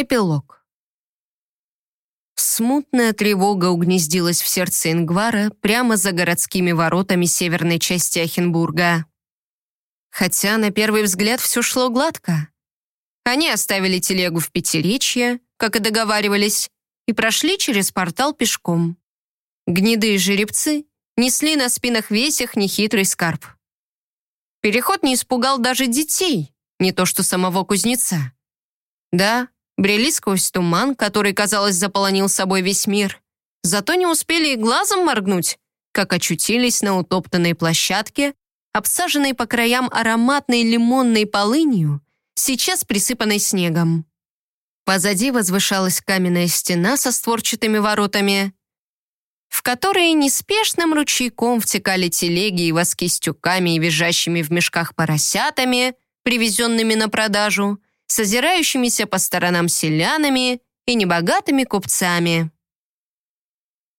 Эпилог. Смутная тревога угнездилась в сердце Ингвара прямо за городскими воротами северной части Ахенбурга. Хотя на первый взгляд все шло гладко. Они оставили телегу в Пятиречье, как и договаривались, и прошли через портал пешком. Гнедые жеребцы несли на спинах весь их нехитрый скарб. Переход не испугал даже детей, не то что самого кузнеца. Да, брели сквозь туман, который, казалось, заполонил собой весь мир. Зато не успели и глазом моргнуть, как очутились на утоптанной площадке, обсаженной по краям ароматной лимонной полынью, сейчас присыпанной снегом. Позади возвышалась каменная стена со створчатыми воротами, в которые неспешным ручейком втекали телеги и воски с тюками и визжащими в мешках поросятами, привезенными на продажу, с озирающимися по сторонам селянами и небогатыми купцами.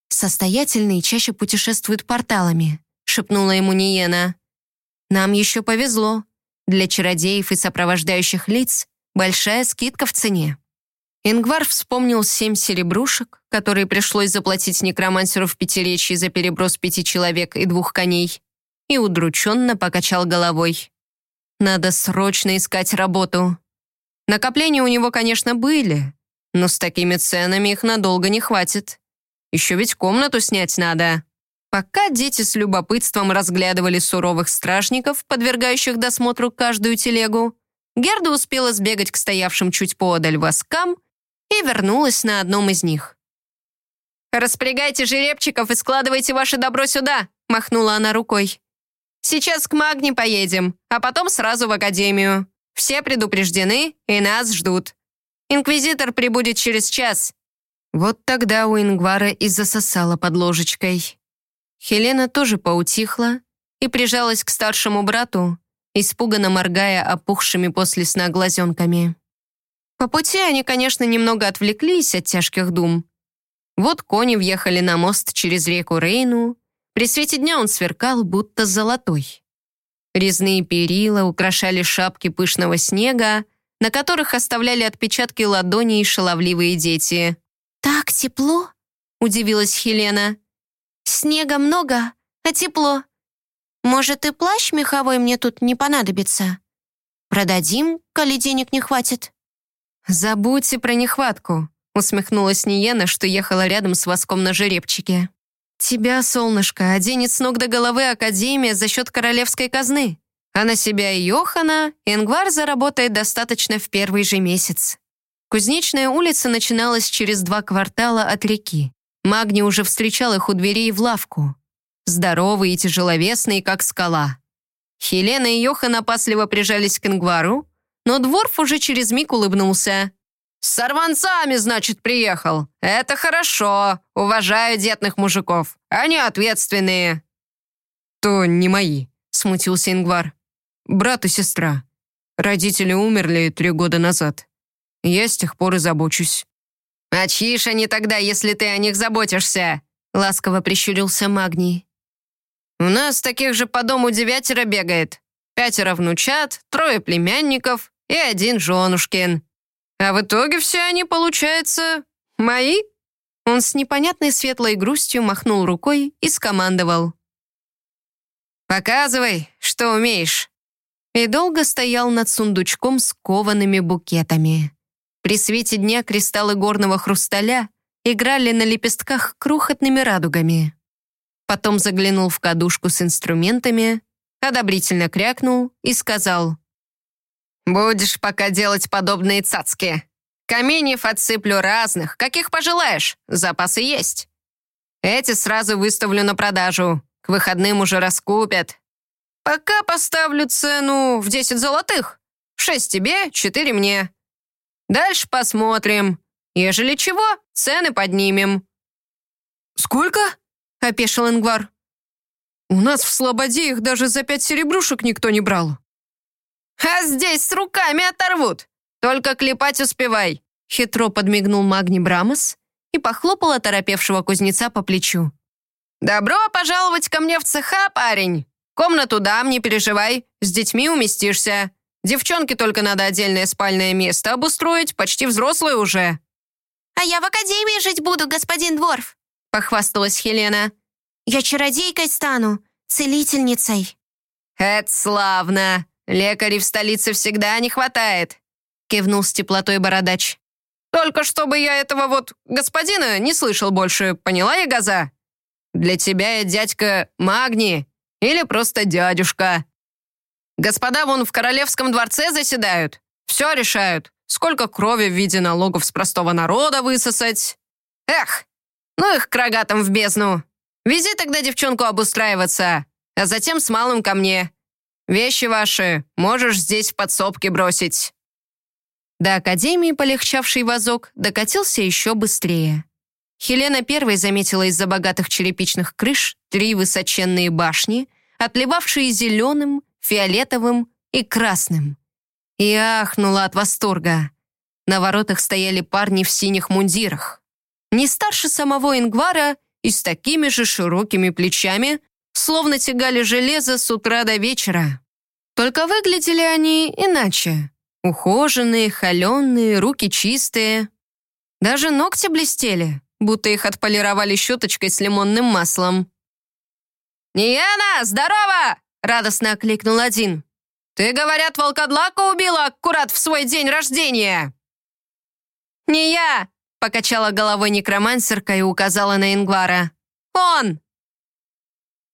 «Состоятельные чаще путешествуют порталами», — шепнула ему Ниена. «Нам еще повезло. Для чародеев и сопровождающих лиц большая скидка в цене». Ингвар вспомнил семь серебрушек, которые пришлось заплатить некромансеру в Пятиречье за переброс пяти человек и двух коней, и удрученно покачал головой. «Надо срочно искать работу. Накопления у него, конечно, были, но с такими ценами их надолго не хватит. Еще ведь комнату снять надо». Пока дети с любопытством разглядывали суровых стражников, подвергающих досмотру каждую телегу, Герда успела сбегать к стоявшим чуть поодаль воскам и вернулась на одном из них. «Распрягайте жеребчиков и складывайте ваше добро сюда», махнула она рукой. «Сейчас к Магне поедем, а потом сразу в академию. Все предупреждены и нас ждут. Инквизитор прибудет через час». Вот тогда у Ингвара и засосала под ложечкой. Хелена тоже поутихла и прижалась к старшему брату, испуганно моргая опухшими после сна глазенками. По пути они, конечно, немного отвлеклись от тяжких дум. Вот кони въехали на мост через реку Рейну. При свете дня он сверкал, будто золотой. Резные перила украшали шапки пышного снега, на которых оставляли отпечатки ладоней шаловливые дети. «Так тепло?» — удивилась Хелена. «Снега много, а тепло. Может, и плащ меховой мне тут не понадобится? Продадим, коли денег не хватит?» «Забудьте про нехватку», — усмехнулась Ниена, что ехала рядом с воском на жеребчике. «Тебя, солнышко, оденет с ног до головы Академия за счет королевской казны, а на себя и Йохана Ингвар заработает достаточно в первый же месяц». Кузнечная улица начиналась через два квартала от реки. Магни уже встречал их у дверей в лавку. Здоровый и тяжеловесный, как скала. Хелена и Йохан опасливо прижались к Ингвару, но Дворф уже через миг улыбнулся. «С сорванцами, значит, приехал. Это хорошо. Уважаю детных мужиков. Они ответственные». «То не мои», — смутился Ингвар. «Брат и сестра. Родители умерли три года назад. Я с тех пор и забочусь». «А чьи ж они тогда, если ты о них заботишься?» — ласково прищурился Магний. «У нас таких же по дому девятеро бегает. Пятеро внучат, трое племянников, и один женушкин. А в итоге все они, получается, мои?» Он с непонятной светлой грустью махнул рукой и скомандовал. «Показывай, что умеешь». И долго стоял над сундучком с коваными букетами. При свете дня кристаллы горного хрусталя играли на лепестках крохотными радугами. Потом заглянул в кадушку с инструментами, одобрительно крякнул и сказал «Будешь пока делать подобные цацки. Каменьев отсыплю разных, каких пожелаешь, запасы есть. Эти сразу выставлю на продажу, к выходным уже раскупят. Пока поставлю цену в 10 золотых. Шесть тебе, четыре мне. Дальше посмотрим. Ежели чего, цены поднимем». «Сколько?» — опешил Ингвар. «У нас в Слободе их даже за пять серебрушек никто не брал». «А здесь с руками оторвут! Только клепать успевай!» Хитро подмигнул Магни Брамос и похлопал оторопевшего кузнеца по плечу. «Добро пожаловать ко мне в цеха, парень! Комнату дам, не переживай, с детьми уместишься. Девчонке только надо отдельное спальное место обустроить, почти взрослые уже». «А я в академии жить буду, господин Дворф», — похвасталась Хелена. «Я чародейкой стану, целительницей». «Это славно! Лекарей в столице всегда не хватает», — кивнул с теплотой бородач. «Только чтобы я этого вот господина не слышал больше, поняла я, Газа? Для тебя я дядька Магни или просто дядюшка. Господа вон в королевском дворце заседают, все решают, сколько крови в виде налогов с простого народа высосать. Эх, ну их к рогатам в бездну. Вези тогда девчонку обустраиваться, а затем с малым ко мне. Вещи ваши можешь здесь в подсобке бросить». До академии полегчавший вазок докатился еще быстрее. Хелена первой заметила из-за богатых черепичных крыш три высоченные башни, отливавшие зеленым, фиолетовым и красным. И ахнула от восторга. На воротах стояли парни в синих мундирах. Не старше самого Ингвара и с такими же широкими плечами, словно тягали железо с утра до вечера. Только выглядели они иначе. Ухоженные, холеные, руки чистые. Даже ногти блестели, будто их отполировали щеточкой с лимонным маслом. «Нияна, здорово!» — радостно окликнул один. «Ты, говорят, волкодлака убила аккурат в свой день рождения!» «Не я!» — покачала головой некромансерка и указала на Ингвара. «Он!»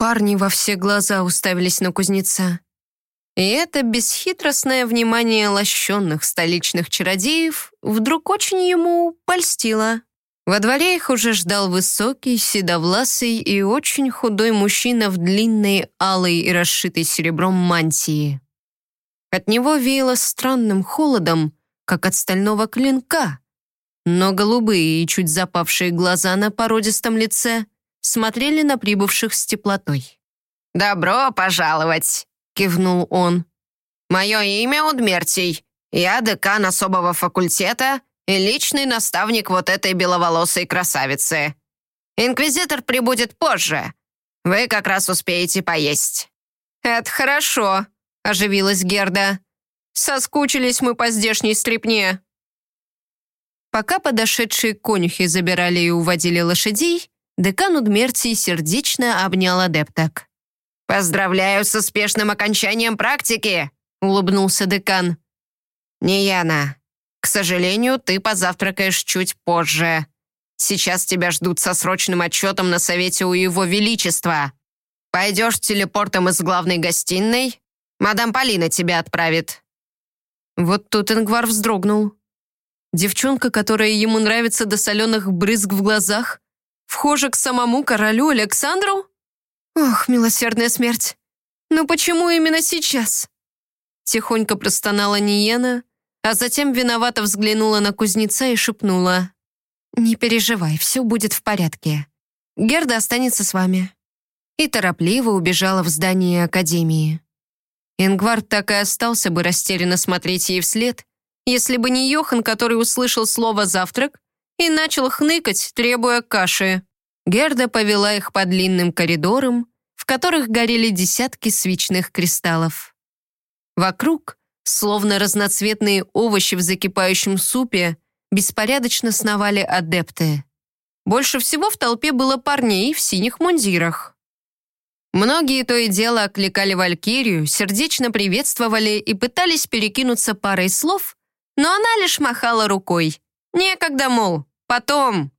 Парни во все глаза уставились на кузнеца. И это бесхитростное внимание лощенных столичных чародеев вдруг очень ему польстило. Во дворе их уже ждал высокий, седовласый и очень худой мужчина в длинной, алой и расшитой серебром мантии. От него веяло странным холодом, как от стального клинка, но голубые и чуть запавшие глаза на породистом лице смотрели на прибывших с теплотой. «Добро пожаловать!» — кивнул он. «Мое имя Удмертий. Я декан особого факультета и личный наставник вот этой беловолосой красавицы. Инквизитор прибудет позже. Вы как раз успеете поесть». «Это хорошо», — оживилась Герда. «Соскучились мы по здешней стрипне». Пока подошедшие конюхи забирали и уводили лошадей, Декан Удмертий сердечно обнял адепток. «Поздравляю с успешным окончанием практики!» — улыбнулся декан. «Нияна, к сожалению, ты позавтракаешь чуть позже. Сейчас тебя ждут со срочным отчетом на совете у Его Величества. Пойдешь телепортом из главной гостиной? Мадам Полина тебя отправит». Вот тут Ингвар вздрогнул. Девчонка, которая ему нравится до соленых брызг в глазах, Вхожа к самому королю Александру? Ох, милосердная смерть. Ну почему именно сейчас? Тихонько простонала Ниена, а затем виновато взглянула на кузнеца и шепнула. «Не переживай, все будет в порядке. Герда останется с вами». И торопливо убежала в здание Академии. Ингвар так и остался бы растерянно смотреть ей вслед, если бы не Йохан, который услышал слово «завтрак» и начал хныкать, требуя каши. Герда повела их по длинным коридорам, в которых горели десятки свечных кристаллов. Вокруг, словно разноцветные овощи в закипающем супе, беспорядочно сновали адепты. Больше всего в толпе было парней в синих мундирах. Многие то и дело окликали Валькирию, сердечно приветствовали и пытались перекинуться парой слов, но она лишь махала рукой. Некогда, мол, потом.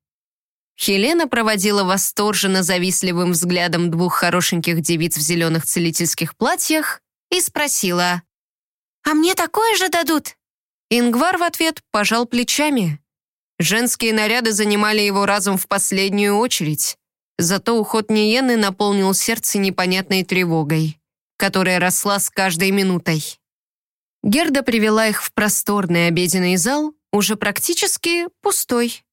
Хелена проводила восторженно завистливым взглядом двух хорошеньких девиц в зеленых целительских платьях и спросила, «А мне такое же дадут?» Ингвар в ответ пожал плечами. Женские наряды занимали его разум в последнюю очередь. Зато уход Ниены наполнил сердце непонятной тревогой, которая росла с каждой минутой. Герда привела их в просторный обеденный зал, уже практически пустой.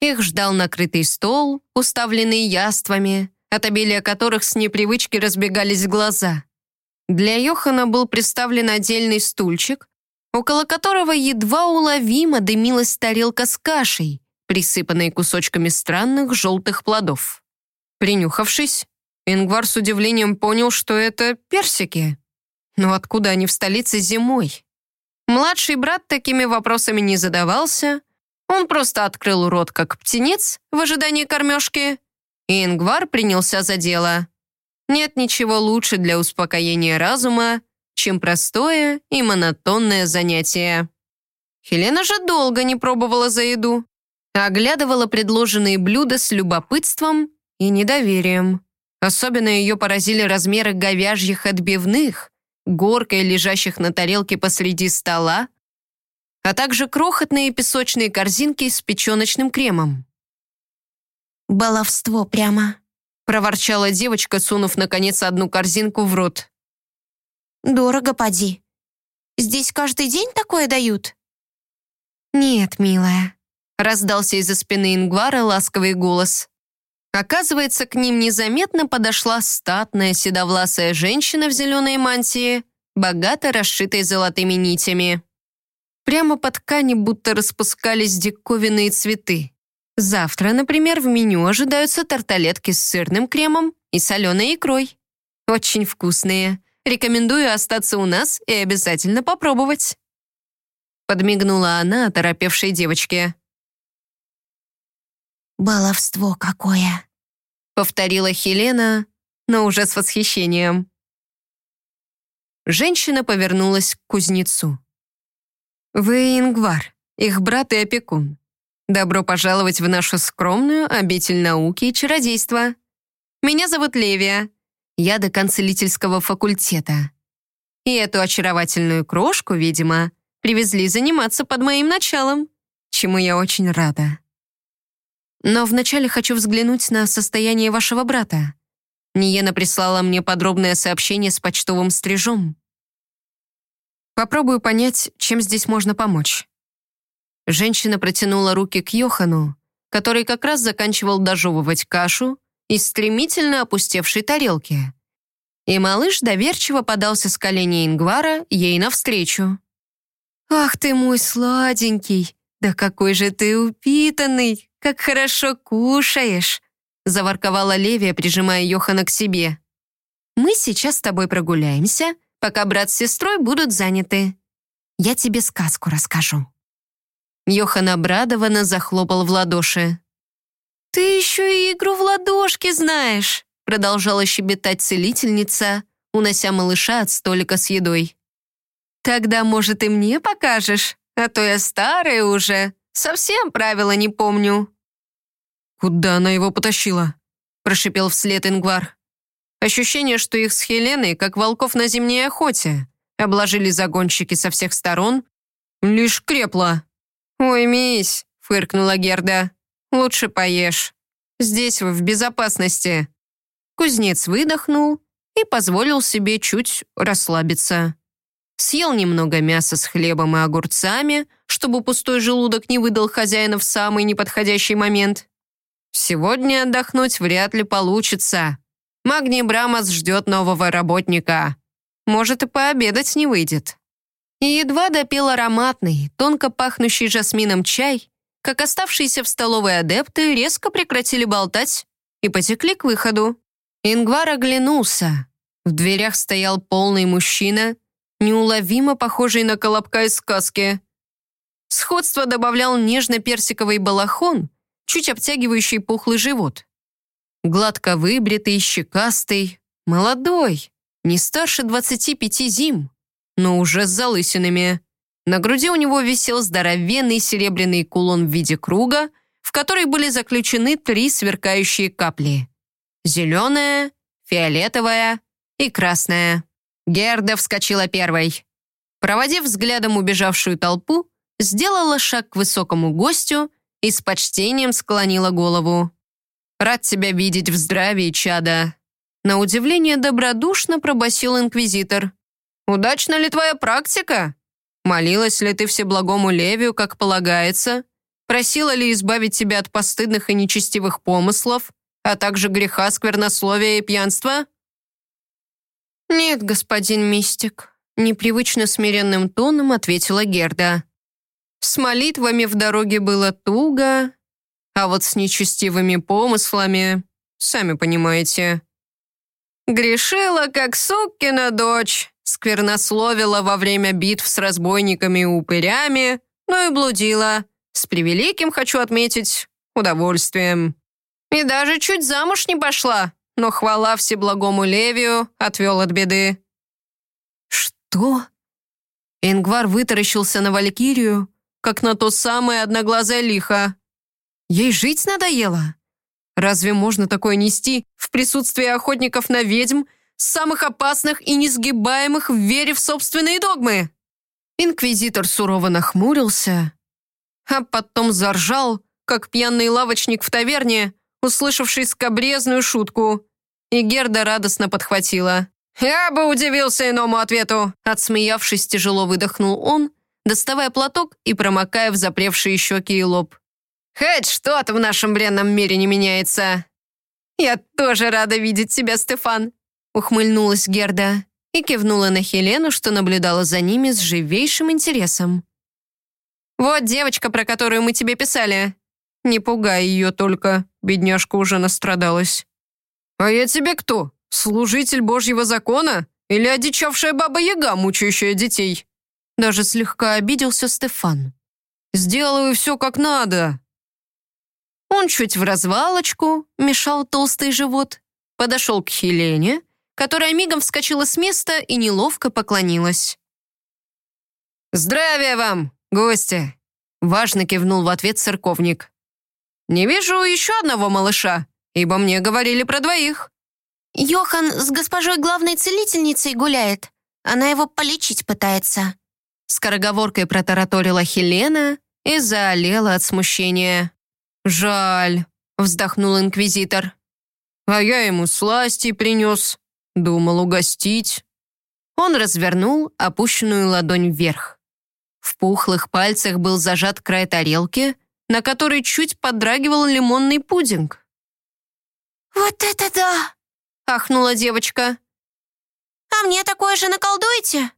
Их ждал накрытый стол, уставленный яствами, от обилия которых с непривычки разбегались глаза. Для Йохана был представлен отдельный стульчик, около которого едва уловимо дымилась тарелка с кашей, присыпанной кусочками странных желтых плодов. Принюхавшись, Ингвар с удивлением понял, что это персики. Но откуда они в столице зимой? Младший брат такими вопросами не задавался. Он просто открыл рот, как птенец, в ожидании кормежки, и Ингвар принялся за дело. Нет ничего лучше для успокоения разума, чем простое и монотонное занятие. Хелена же долго не пробовала за еду, оглядывала предложенные блюда с любопытством и недоверием. Особенно ее поразили размеры говяжьих отбивных, горкой лежащих на тарелке посреди стола, а также крохотные песочные корзинки с печеночным кремом. «Баловство прямо», — проворчала девочка, сунув, наконец, одну корзинку в рот. «Дорого поди. Здесь каждый день такое дают?» «Нет, милая», — раздался из-за спины Ингвара ласковый голос. Оказывается, к ним незаметно подошла статная седовласая женщина в зеленой мантии, богато расшитой золотыми нитями. Прямо по ткани будто распускались диковинные цветы. Завтра, например, в меню ожидаются тарталетки с сырным кремом и соленой икрой. Очень вкусные. Рекомендую остаться у нас и обязательно попробовать. Подмигнула она оторопевшей девочке. «Баловство какое!» — повторила Хелена, но уже с восхищением. Женщина повернулась к кузнецу. «Вы Ингвар, их брат и опекун. Добро пожаловать в нашу скромную обитель науки и чародейства. Меня зовут Левия. Я декан целительского факультета. И эту очаровательную крошку, видимо, привезли заниматься под моим началом, чему я очень рада. Но вначале хочу взглянуть на состояние вашего брата. Ниена прислала мне подробное сообщение с почтовым стрижом. Попробую понять, чем здесь можно помочь». Женщина протянула руки к Йохану, который как раз заканчивал дожевывать кашу из стремительно опустевшей тарелки. И малыш доверчиво подался с колени Ингвара ей навстречу. «Ах ты мой сладенький! Да какой же ты упитанный! Как хорошо кушаешь!» заворковала Левия, прижимая Йохана к себе. «Мы сейчас с тобой прогуляемся, пока брат с сестрой будут заняты. Я тебе сказку расскажу». Йохан обрадованно захлопал в ладоши. «Ты еще и игру в ладошки знаешь», продолжала щебетать целительница, унося малыша от столика с едой. «Тогда, может, и мне покажешь? А то я старая уже, совсем правила не помню». «Куда она его потащила?» прошипел вслед Ингвар. Ощущение, что их с Хеленой, как волков на зимней охоте, обложили загонщики со всех сторон, лишь крепло. «Ой, мись!» — фыркнула Герда. «Лучше поешь. Здесь вы в безопасности». Кузнец выдохнул и позволил себе чуть расслабиться. Съел немного мяса с хлебом и огурцами, чтобы пустой желудок не выдал хозяина в самый неподходящий момент. Сегодня отдохнуть вряд ли получится. Магний Брамас ждет нового работника. Может, и пообедать не выйдет. И едва допил ароматный, тонко пахнущий жасмином чай, как оставшиеся в столовой адепты резко прекратили болтать и потекли к выходу. Ингвар оглянулся. В дверях стоял полный мужчина, неуловимо похожий на колобка из сказки. Сходство добавлял нежно-персиковый балахон, чуть обтягивающий пухлый живот. Гладко выбритый, щекастый, молодой, не старше 25 зим, но уже с залысинами. На груди у него висел здоровенный серебряный кулон в виде круга, в который были заключены три сверкающие капли. Зеленая, фиолетовая и красная. Герда вскочила первой. Проводив взглядом убежавшую толпу, сделала шаг к высокому гостю и с почтением склонила голову. «Рад тебя видеть в здравии, чада!» На удивление добродушно пробасил инквизитор. «Удачна ли твоя практика? Молилась ли ты Всеблагому Левию, как полагается? Просила ли избавить тебя от постыдных и нечестивых помыслов, а также греха сквернословия и пьянства?» «Нет, господин мистик», — непривычно смиренным тоном ответила Герда. «С молитвами в дороге было туго, а вот с нечестивыми помыслами, сами понимаете. Грешила, как сукина дочь, сквернословила во время битв с разбойниками и упырями, ну и блудила. С превеликим, хочу отметить, удовольствием. И даже чуть замуж не пошла, но хвала всеблагому Левию отвел от беды. «Что?» Ингвар вытаращился на Валькирию, как на то самое одноглазое лихо. Ей жить надоело? Разве можно такое нести в присутствии охотников на ведьм, самых опасных и несгибаемых в вере в собственные догмы? Инквизитор сурово нахмурился, а потом заржал, как пьяный лавочник в таверне, услышавший скобрезную шутку. И Герда радостно подхватила. «Я бы удивился иному ответу!» Отсмеявшись, тяжело выдохнул он, доставая платок и промокая в запревшие щеки и лоб. «Хоть что-то в нашем бренном мире не меняется!» «Я тоже рада видеть тебя, Стефан!» Ухмыльнулась Герда и кивнула на Хелену, что наблюдала за ними с живейшим интересом. «Вот девочка, про которую мы тебе писали. Не пугай ее только, бедняжка уже настрадалась». «А я тебе кто? Служитель Божьего закона? Или одичавшая баба-яга, мучающая детей?» Даже слегка обиделся Стефан. «Сделаю все как надо». Он чуть в развалочку, мешал толстый живот, подошел к Хелене, которая мигом вскочила с места и неловко поклонилась. «Здравия вам, гости!» Важно кивнул в ответ церковник. «Не вижу еще одного малыша, ибо мне говорили про двоих». «Йохан с госпожой главной целительницей гуляет. Она его полечить пытается». Скороговоркой протараторила Хелена и заолела от смущения. «Жаль», — вздохнул инквизитор. «А я ему сласти принес. Думал угостить». Он развернул опущенную ладонь вверх. В пухлых пальцах был зажат край тарелки, на которой чуть подрагивал лимонный пудинг. «Вот это да!» — ахнула девочка. «А мне такое же наколдуете?»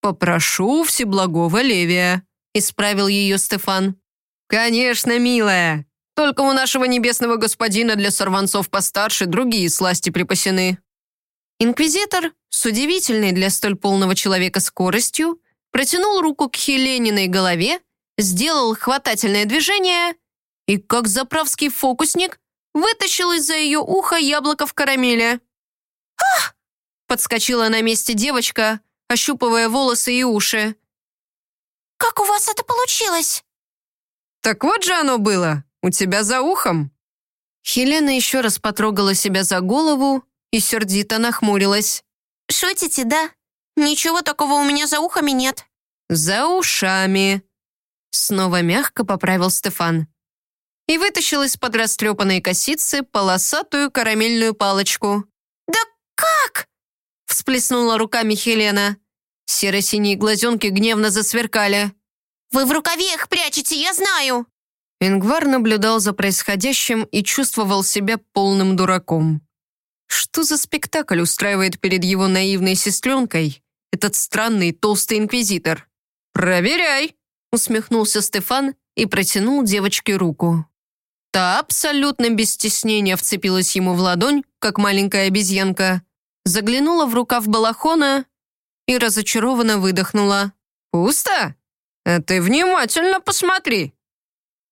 «Попрошу Всеблагого Левия», — исправил ее Стефан. «Конечно, милая. Только у нашего небесного господина для сорванцов постарше другие сласти припасены». Инквизитор, с удивительной для столь полного человека скоростью, протянул руку к Хелениной голове сделал хватательное движение и, как заправский фокусник, вытащил из-за ее уха яблоко в карамели. «Ах!» Подскочила на месте девочка, ощупывая волосы и уши. «Как у вас это получилось?» «Так вот же оно было, у тебя за ухом». Хелена еще раз потрогала себя за голову и сердито нахмурилась. «Шутите, да? Ничего такого у меня за ухами нет». «За ушами», Снова мягко поправил Стефан. И вытащил из-под растрепанной косицы полосатую карамельную палочку. «Да как?» Всплеснула руками Хелена. Серо-синие глазенки гневно засверкали. «Вы в рукаве их прячете, я знаю!» Ингвар наблюдал за происходящим и чувствовал себя полным дураком. Что за спектакль устраивает перед его наивной сестренкой этот странный толстый инквизитор? «Проверяй!» усмехнулся Стефан и протянул девочке руку. Та абсолютно без стеснения вцепилась ему в ладонь, как маленькая обезьянка, заглянула в рукав балахона и разочарованно выдохнула. «Пусто? А ты внимательно посмотри!»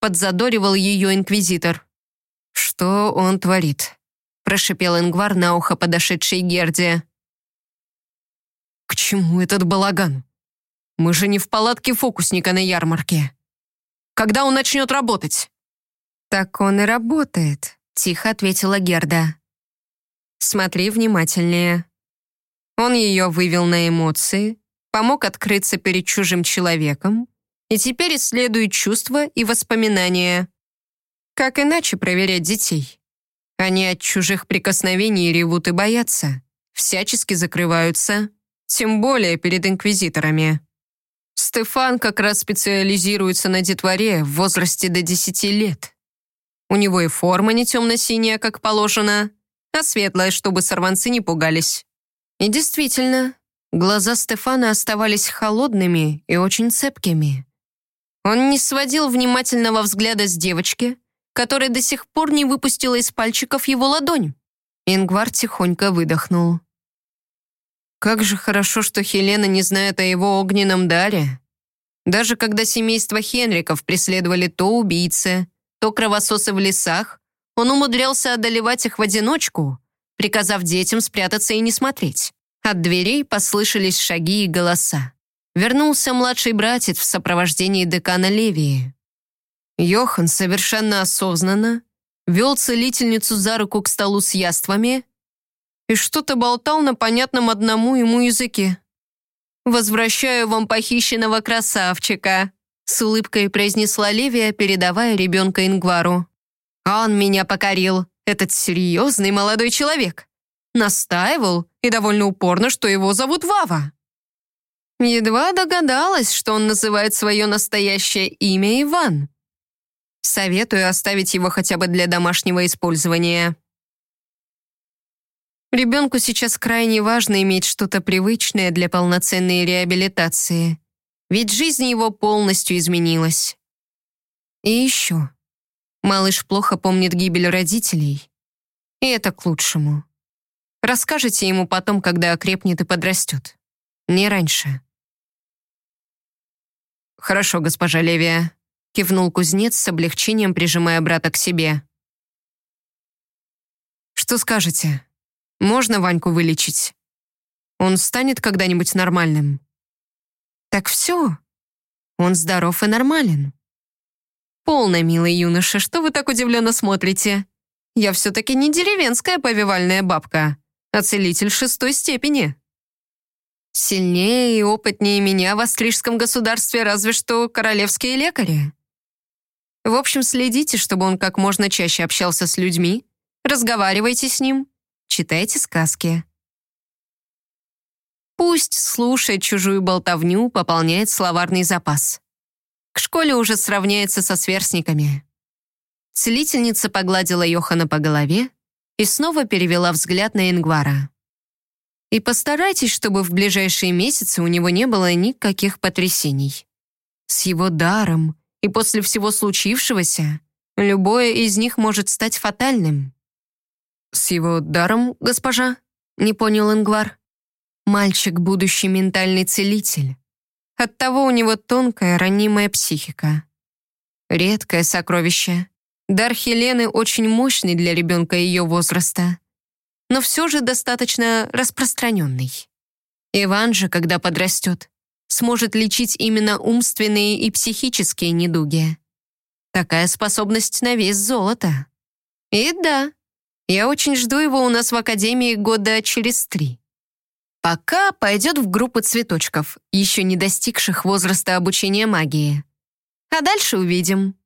Подзадоривал ее инквизитор. «Что он творит?» прошипел Ингвар на ухо подошедшей Герде. «К чему этот балаган?» Мы же не в палатке фокусника на ярмарке. Когда он начнет работать?» «Так он и работает», — тихо ответила Герда. «Смотри внимательнее». Он ее вывел на эмоции, помог открыться перед чужим человеком и теперь исследует чувства и воспоминания. Как иначе проверять детей? Они от чужих прикосновений ревут и боятся, всячески закрываются, тем более перед инквизиторами. Стефан как раз специализируется на детворе в возрасте до 10 лет. У него и форма не темно-синяя, как положено, а светлая, чтобы сорванцы не пугались. И действительно, глаза Стефана оставались холодными и очень цепкими. Он не сводил внимательного взгляда с девочки, которая до сих пор не выпустила из пальчиков его ладонь. Ингвар тихонько выдохнул. Как же хорошо, что Хелена не знает о его огненном даре. Даже когда семейство Хенриков преследовали то убийцы, то кровососы в лесах, он умудрялся одолевать их в одиночку, приказав детям спрятаться и не смотреть. От дверей послышались шаги и голоса. Вернулся младший братец в сопровождении декана Левии. Йохан совершенно осознанно вел целительницу за руку к столу с яствами и что-то болтал на понятном одному ему языке. «Возвращаю вам похищенного красавчика», с улыбкой произнесла Левия, передавая ребенка Ингвару. «Он меня покорил, этот серьезный молодой человек. Настаивал и довольно упорно, что его зовут Вава». Едва догадалась, что он называет свое настоящее имя Иван. Советую оставить его хотя бы для домашнего использования. Ребенку сейчас крайне важно иметь что-то привычное для полноценной реабилитации, ведь жизнь его полностью изменилась. И еще. Малыш плохо помнит гибель родителей, и это к лучшему. Расскажите ему потом, когда окрепнет и подрастет. Не раньше. «Хорошо, госпожа Левия», — кивнул кузнец с облегчением, прижимая брата к себе. «Что скажете?» Можно Ваньку вылечить? Он станет когда-нибудь нормальным? Так все. Он здоров и нормален. Полно, милый юноша, что вы так удивленно смотрите? Я все-таки не деревенская повивальная бабка, а целитель шестой степени. Сильнее и опытнее меня в Австрийском государстве разве что королевские лекари. В общем, следите, чтобы он как можно чаще общался с людьми, разговаривайте с ним, читайте сказки. Пусть слушает чужую болтовню, пополняет словарный запас. К школе уже сравняется со сверстниками. Целительница погладила Йохана по голове и снова перевела взгляд на Ингвара. И постарайтесь, чтобы в ближайшие месяцы у него не было никаких потрясений. С его даром и после всего случившегося любое из них может стать фатальным. «С его даром, госпожа?» — не понял Ингвар. «Мальчик — будущий ментальный целитель. Оттого у него тонкая, ранимая психика. Редкое сокровище. Дар Хелены очень мощный для ребенка ее возраста, но все же достаточно распространенный. Иван же, когда подрастет, сможет лечить именно умственные и психические недуги. Такая способность на вес золота. И да, я очень жду его у нас в академии года через три. Пока пойдет в группу цветочков, еще не достигших возраста обучения магии. А дальше увидим.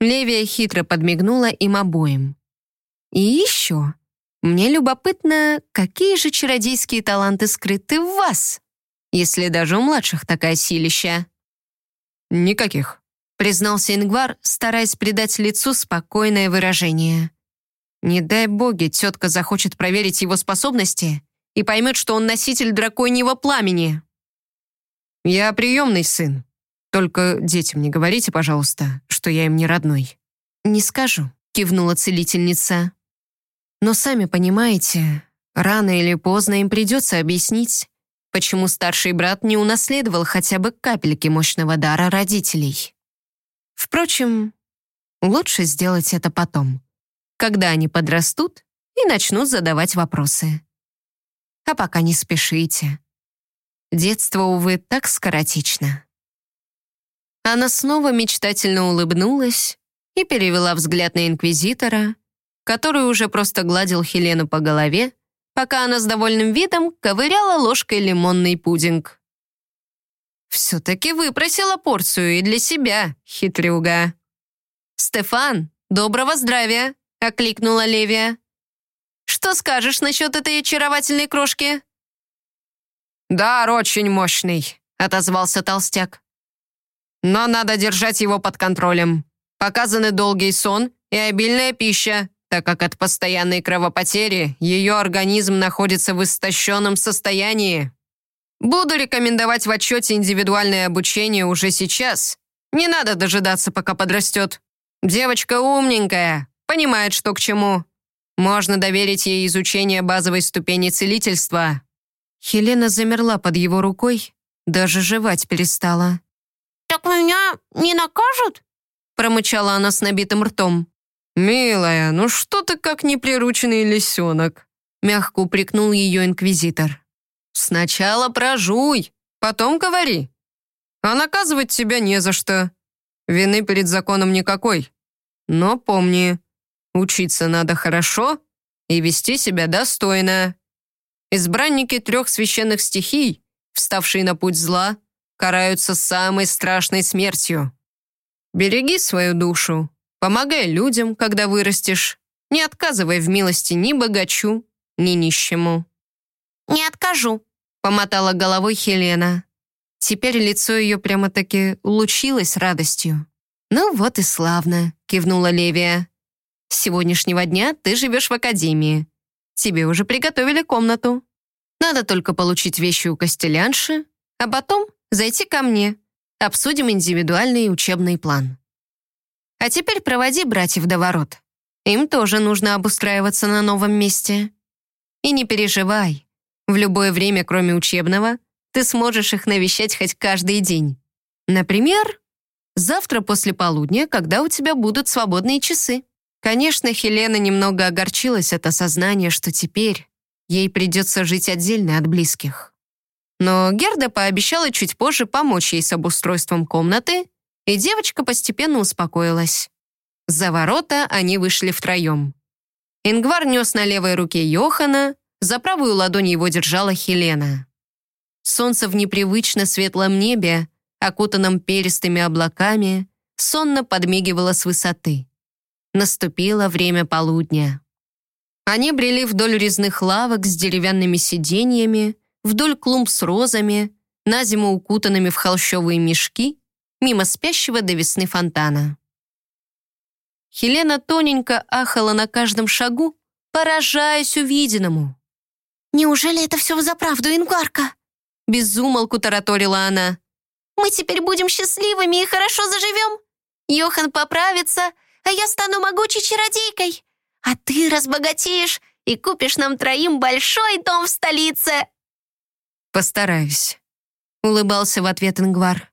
Левия хитро подмигнула им обоим. И еще. Мне любопытно, какие же чародейские таланты скрыты в вас, если даже у младших такая силища. «Никаких», — признался Ингвар, стараясь придать лицу спокойное выражение. Не дай боги, тетка захочет проверить его способности и поймет, что он носитель драконьего пламени. Я приемный сын. Только детям не говорите, пожалуйста, что я им не родной. Не скажу, кивнула целительница. Но сами понимаете, рано или поздно им придется объяснить, почему старший брат не унаследовал хотя бы капельки мощного дара родителей. Впрочем, лучше сделать это потом когда они подрастут и начнут задавать вопросы. А пока не спешите. Детство, увы, так скоротечно. Она снова мечтательно улыбнулась и перевела взгляд на инквизитора, который уже просто гладил Хелену по голове, пока она с довольным видом ковыряла ложкой лимонный пудинг. «Все-таки выпросила порцию и для себя, хитрюга». «Стефан, доброго здравия!» — окликнула Левия. «Что скажешь насчет этой очаровательной крошки?» «Дар очень мощный», — отозвался толстяк. «Но надо держать его под контролем. Показаны долгий сон и обильная пища, так как от постоянной кровопотери ее организм находится в истощенном состоянии. Буду рекомендовать в отчете индивидуальное обучение уже сейчас. Не надо дожидаться, пока подрастет. Девочка умненькая, понимает, что к чему. Можно доверить ей изучение базовой ступени целительства». Хелена замерла под его рукой, даже жевать перестала. «Так меня не накажут?» Промычала она с набитым ртом. «Милая, ну что ты как неприрученный лисенок?» Мягко упрекнул ее инквизитор. «Сначала прожуй, потом говори. А наказывать тебя не за что. Вины перед законом никакой. Но помни, учиться надо хорошо и вести себя достойно. Избранники трех священных стихий, вставшие на путь зла, караются самой страшной смертью. Береги свою душу, помогай людям, когда вырастешь, не отказывай в милости ни богачу, ни нищему». «Не откажу», — помотала головой Хелена. Теперь лицо ее прямо-таки лучилось радостью. «Ну вот и славно», — кивнула Левия. «С сегодняшнего дня ты живешь в академии. Тебе уже приготовили комнату. Надо только получить вещи у костелянши, а потом зайти ко мне. Обсудим индивидуальный учебный план. А теперь проводи братьев до ворот. Им тоже нужно обустраиваться на новом месте. И не переживай. В любое время, кроме учебного, ты сможешь их навещать хоть каждый день. Например, завтра после полудня, когда у тебя будут свободные часы. Конечно, Хелена немного огорчилась от осознания, что теперь ей придется жить отдельно от близких. Но Герда пообещала чуть позже помочь ей с обустройством комнаты, и девочка постепенно успокоилась. За ворота они вышли втроем. Ингвар нес на левой руке Йохана, за правую ладонь его держала Хелена. Солнце в непривычно светлом небе, окутанном перистыми облаками, сонно подмигивало с высоты. Наступило время полудня. Они брели вдоль резных лавок с деревянными сиденьями, вдоль клумб с розами, на зиму укутанными в холщовые мешки, мимо спящего до весны фонтана. Хелена тоненько ахала на каждом шагу, поражаясь увиденному. «Неужели это все взаправду, Ингварка?» Безумолку тараторила она. «Мы теперь будем счастливыми и хорошо заживем. Йохан поправится, а я стану могучей чародейкой. А ты разбогатеешь и купишь нам троим большой дом в столице». «Постараюсь», — улыбался в ответ Ингвар.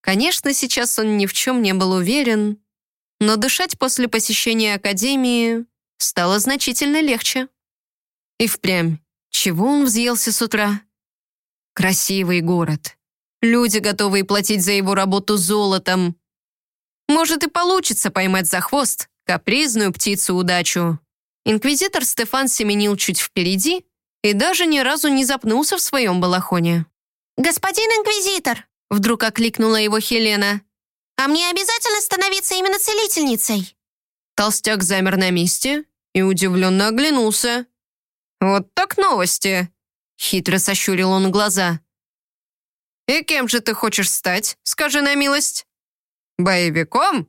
Конечно, сейчас он ни в чем не был уверен, но дышать после посещения Академии стало значительно легче. И впрямь, чего он взъелся с утра? Красивый город. Люди, готовые платить за его работу золотом. Может и получится поймать за хвост капризную птицу-удачу. Инквизитор Стефан семенил чуть впереди, и даже ни разу не запнулся в своем балахоне. «Господин инквизитор!» — вдруг окликнула его Хелена. «А мне обязательно становиться именно целительницей?» Толстяк замер на месте и удивленно оглянулся. «Вот так новости!» — хитро сощурил он глаза. «И кем же ты хочешь стать, скажи на милость? Боевиком?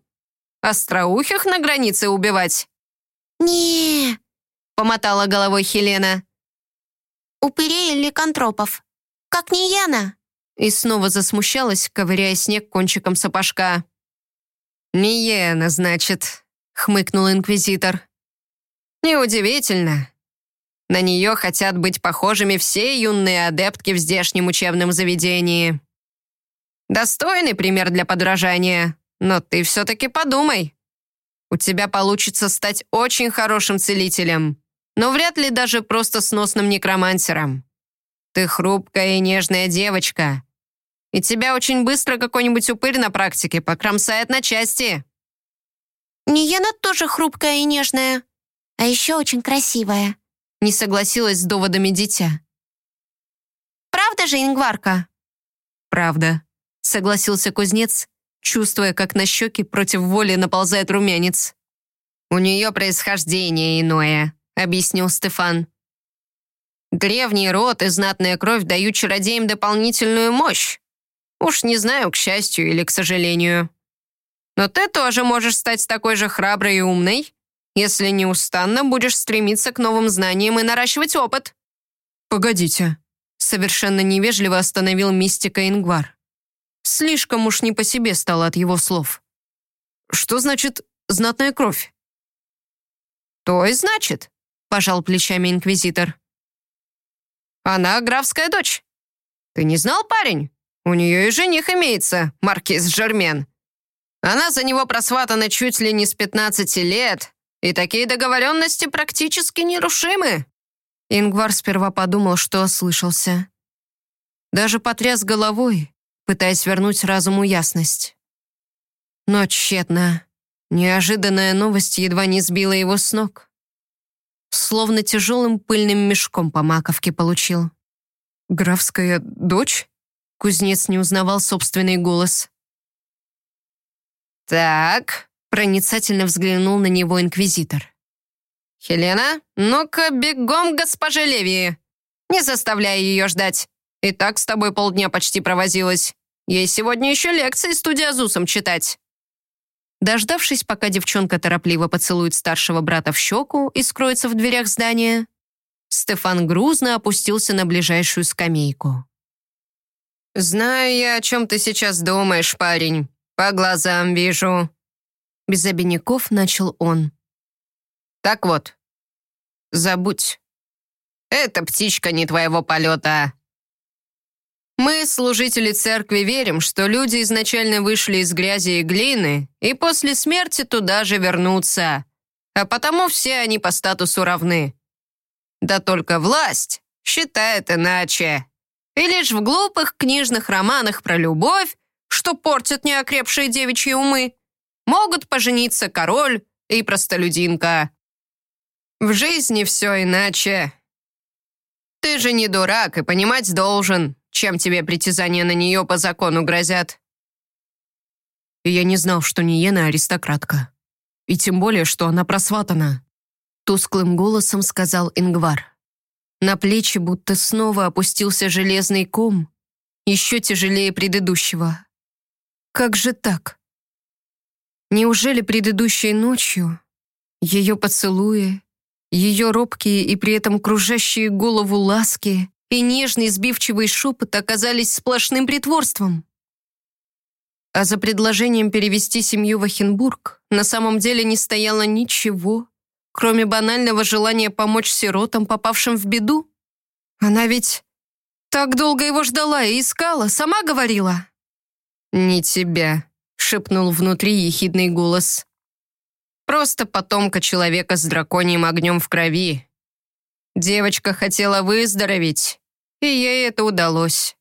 Остроухих на границе убивать?» не помотала головой Хелена упырей или ликантропов. Как не Яна!» И снова засмущалась, ковыряя снег кончиком сапожка. «Не Яна, значит», — хмыкнул инквизитор. «Неудивительно. На нее хотят быть похожими все юные адептки в здешнем учебном заведении. Достойный пример для подражания, но ты все-таки подумай. У тебя получится стать очень хорошим целителем но вряд ли даже просто сносным некромансером. Ты хрупкая и нежная девочка, и тебя очень быстро какой-нибудь упырь на практике покромсает на части». «Ниена тоже хрупкая и нежная, а еще очень красивая», не согласилась с доводами дитя. «Правда же, Ингварка?» «Правда», согласился кузнец, чувствуя, как на щеки против воли наползает румянец. «У нее происхождение иное», — объяснил Стефан. «Древний род и знатная кровь дают чародеям дополнительную мощь. Уж не знаю, к счастью или к сожалению. Но ты тоже можешь стать такой же храброй и умной, если неустанно будешь стремиться к новым знаниям и наращивать опыт». «Погодите», — совершенно невежливо остановил мистика Ингвар. Слишком уж не по себе стало от его слов. «Что значит «знатная кровь»?» «То и значит», пожал плечами инквизитор. Она графская дочь. Ты не знал, парень? У нее и жених имеется, маркиз Жермен. Она за него просватана чуть ли не с 15 лет, и такие договоренности практически нерушимы». Ингвар сперва подумал, что ослышался. Даже потряс головой, пытаясь вернуть разуму ясность. Но тщетно. Неожиданная новость едва не сбила его с ног. Словно тяжелым пыльным мешком по маковке получил. «Графская дочь?» Кузнец не узнавал собственный голос. «Так», — проницательно взглянул на него инквизитор. «Хелена, ну-ка бегом госпоже Леви. Не заставляй ее ждать. И так с тобой полдня почти провозилась. Ей сегодня еще лекции студиозусом читать». Дождавшись, пока девчонка торопливо поцелует старшего брата в щеку и скроется в дверях здания, Стефан грузно опустился на ближайшую скамейку. «Знаю я, о чем ты сейчас думаешь, парень. По глазам вижу». Без обиняков начал он. «Так вот, забудь. Эта птичка не твоего полета. Мы, служители церкви, верим, что люди изначально вышли из грязи и глины и после смерти туда же вернутся. А потому все они по статусу равны. Да только власть считает иначе. И лишь в глупых книжных романах про любовь что портят неокрепшие девичьи умы, могут пожениться король и простолюдинка. В жизни все иначе. Ты же не дурак и понимать должен, чем тебе притязания на нее по закону грозят. Я не знал, что Ниена аристократка. И тем более, что она просватана. Тусклым голосом сказал Ингвар. На плечи будто снова опустился железный ком, еще тяжелее предыдущего. Как же так? Неужели предыдущей ночью ее поцелуи, ее робкие и при этом кружащие голову ласки и нежный сбивчивый шепот оказались сплошным притворством? А за предложением перевести семью в Ахенбург на самом деле не стояло ничего, кроме банального желания помочь сиротам, попавшим в беду? Она ведь так долго его ждала и искала, сама говорила. «Не тебя», — шепнул внутри ехидный голос. «Просто потомка человека с драконьим огнем в крови. Девочка хотела выздороветь, и ей это удалось.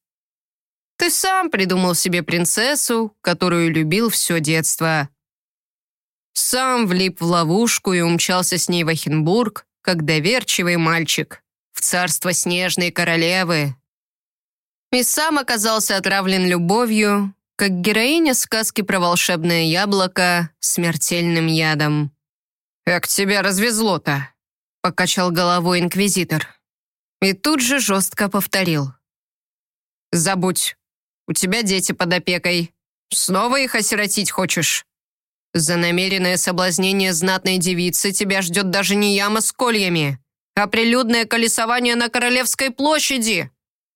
Ты сам придумал себе принцессу, которую любил все детство. Сам влип в ловушку и умчался с ней в Ахенбург, как доверчивый мальчик, в царство снежной королевы. И сам оказался отравлен любовью, как героиня сказки про волшебное яблоко смертельным ядом. «Как тебя развезло-то?» — покачал головой инквизитор. И тут же жестко повторил. «Забудь, у тебя дети под опекой. Снова их осиротить хочешь? За намеренное соблазнение знатной девицы тебя ждет даже не яма с кольями, а прилюдное колесование на Королевской площади.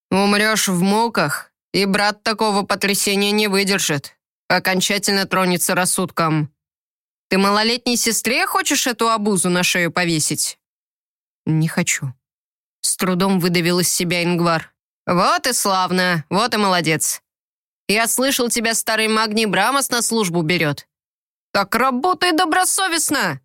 Умрешь в муках, и брат такого потрясения не выдержит. Окончательно тронется рассудком. Ты малолетней сестре хочешь эту обузу на шею повесить? Не хочу. С трудом выдавил из себя Ингвар. Вот и славно, вот и молодец. Я слышал, тебя старый магний Брамос на службу берет. Так работай добросовестно.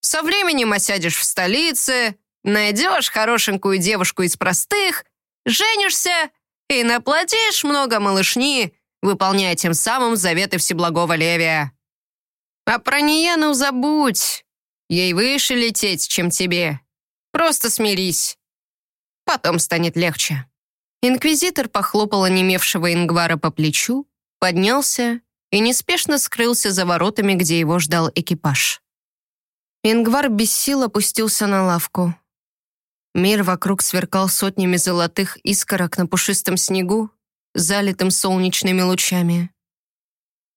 Со временем осядешь в столице, найдешь хорошенькую девушку из простых, женишься и наплатишь много малышни, выполняя тем самым заветы Всеблагого Левия. А про Ниену забудь. Ей выше лететь, чем тебе. Просто смирись. Потом станет легче». Инквизитор похлопал онемевшего Ингвара по плечу, поднялся и неспешно скрылся за воротами, где его ждал экипаж. Ингвар без сил опустился на лавку. Мир вокруг сверкал сотнями золотых искорок на пушистом снегу, залитым солнечными лучами.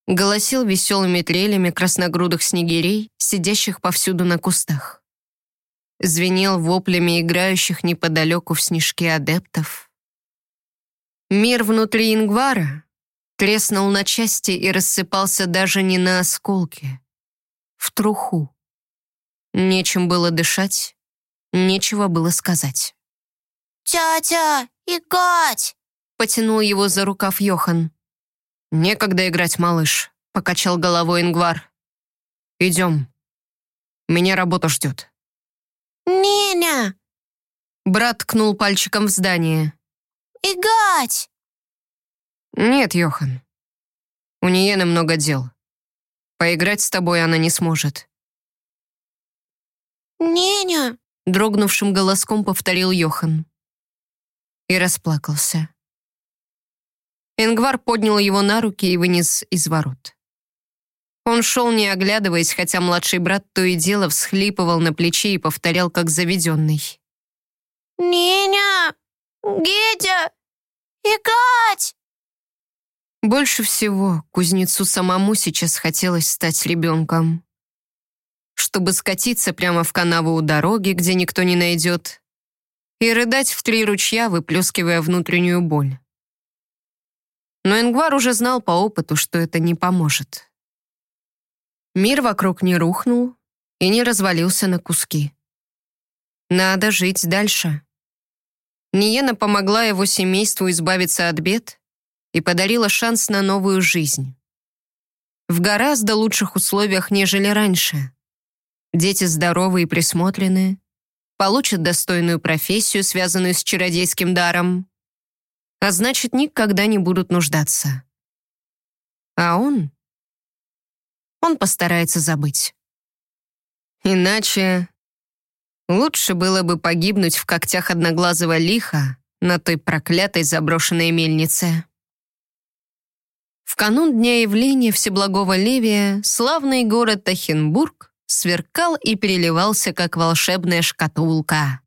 Голосил веселыми трелями красногрудых снегирей, сидящих повсюду на кустах. Звенел воплями играющих неподалеку в снежке адептов. Мир внутри Ингвара треснул на части и рассыпался даже не на осколки, в труху. Нечем было дышать, нечего было сказать. «Тятя, играть!» — потянул его за рукав Йохан. «Некогда играть, малыш», — покачал головой Ингвар. «Идем. Меня работа ждет». «Неня!» Брат ткнул пальчиком в здание. «Играть!» «Нет, Йохан. У Ниены много дел. Поиграть с тобой она не сможет». «Неня!» — дрогнувшим голоском повторил Йохан. И расплакался. Ингвар поднял его на руки и вынес из ворот. Он шел, не оглядываясь, хотя младший брат то и дело всхлипывал на плече и повторял, как заведенный. «Неня! Гетя! Играть!» Больше всего кузнецу самому сейчас хотелось стать ребенком. Чтобы скатиться прямо в канаву у дороги, где никто не найдет, и рыдать в три ручья, выплескивая внутреннюю боль. Но Ингвар уже знал по опыту, что это не поможет. Мир вокруг не рухнул и не развалился на куски. Надо жить дальше. Ниена помогла его семейству избавиться от бед и подарила шанс на новую жизнь. В гораздо лучших условиях, нежели раньше. Дети здоровы и присмотрены, получат достойную профессию, связанную с чародейским даром, а значит, никогда не будут нуждаться. А он? Он постарается забыть. Иначе лучше было бы погибнуть в когтях одноглазого лиха на той проклятой заброшенной мельнице. В канун дня явления Всеблагого Левия славный город Тахенбург сверкал и переливался, как волшебная шкатулка.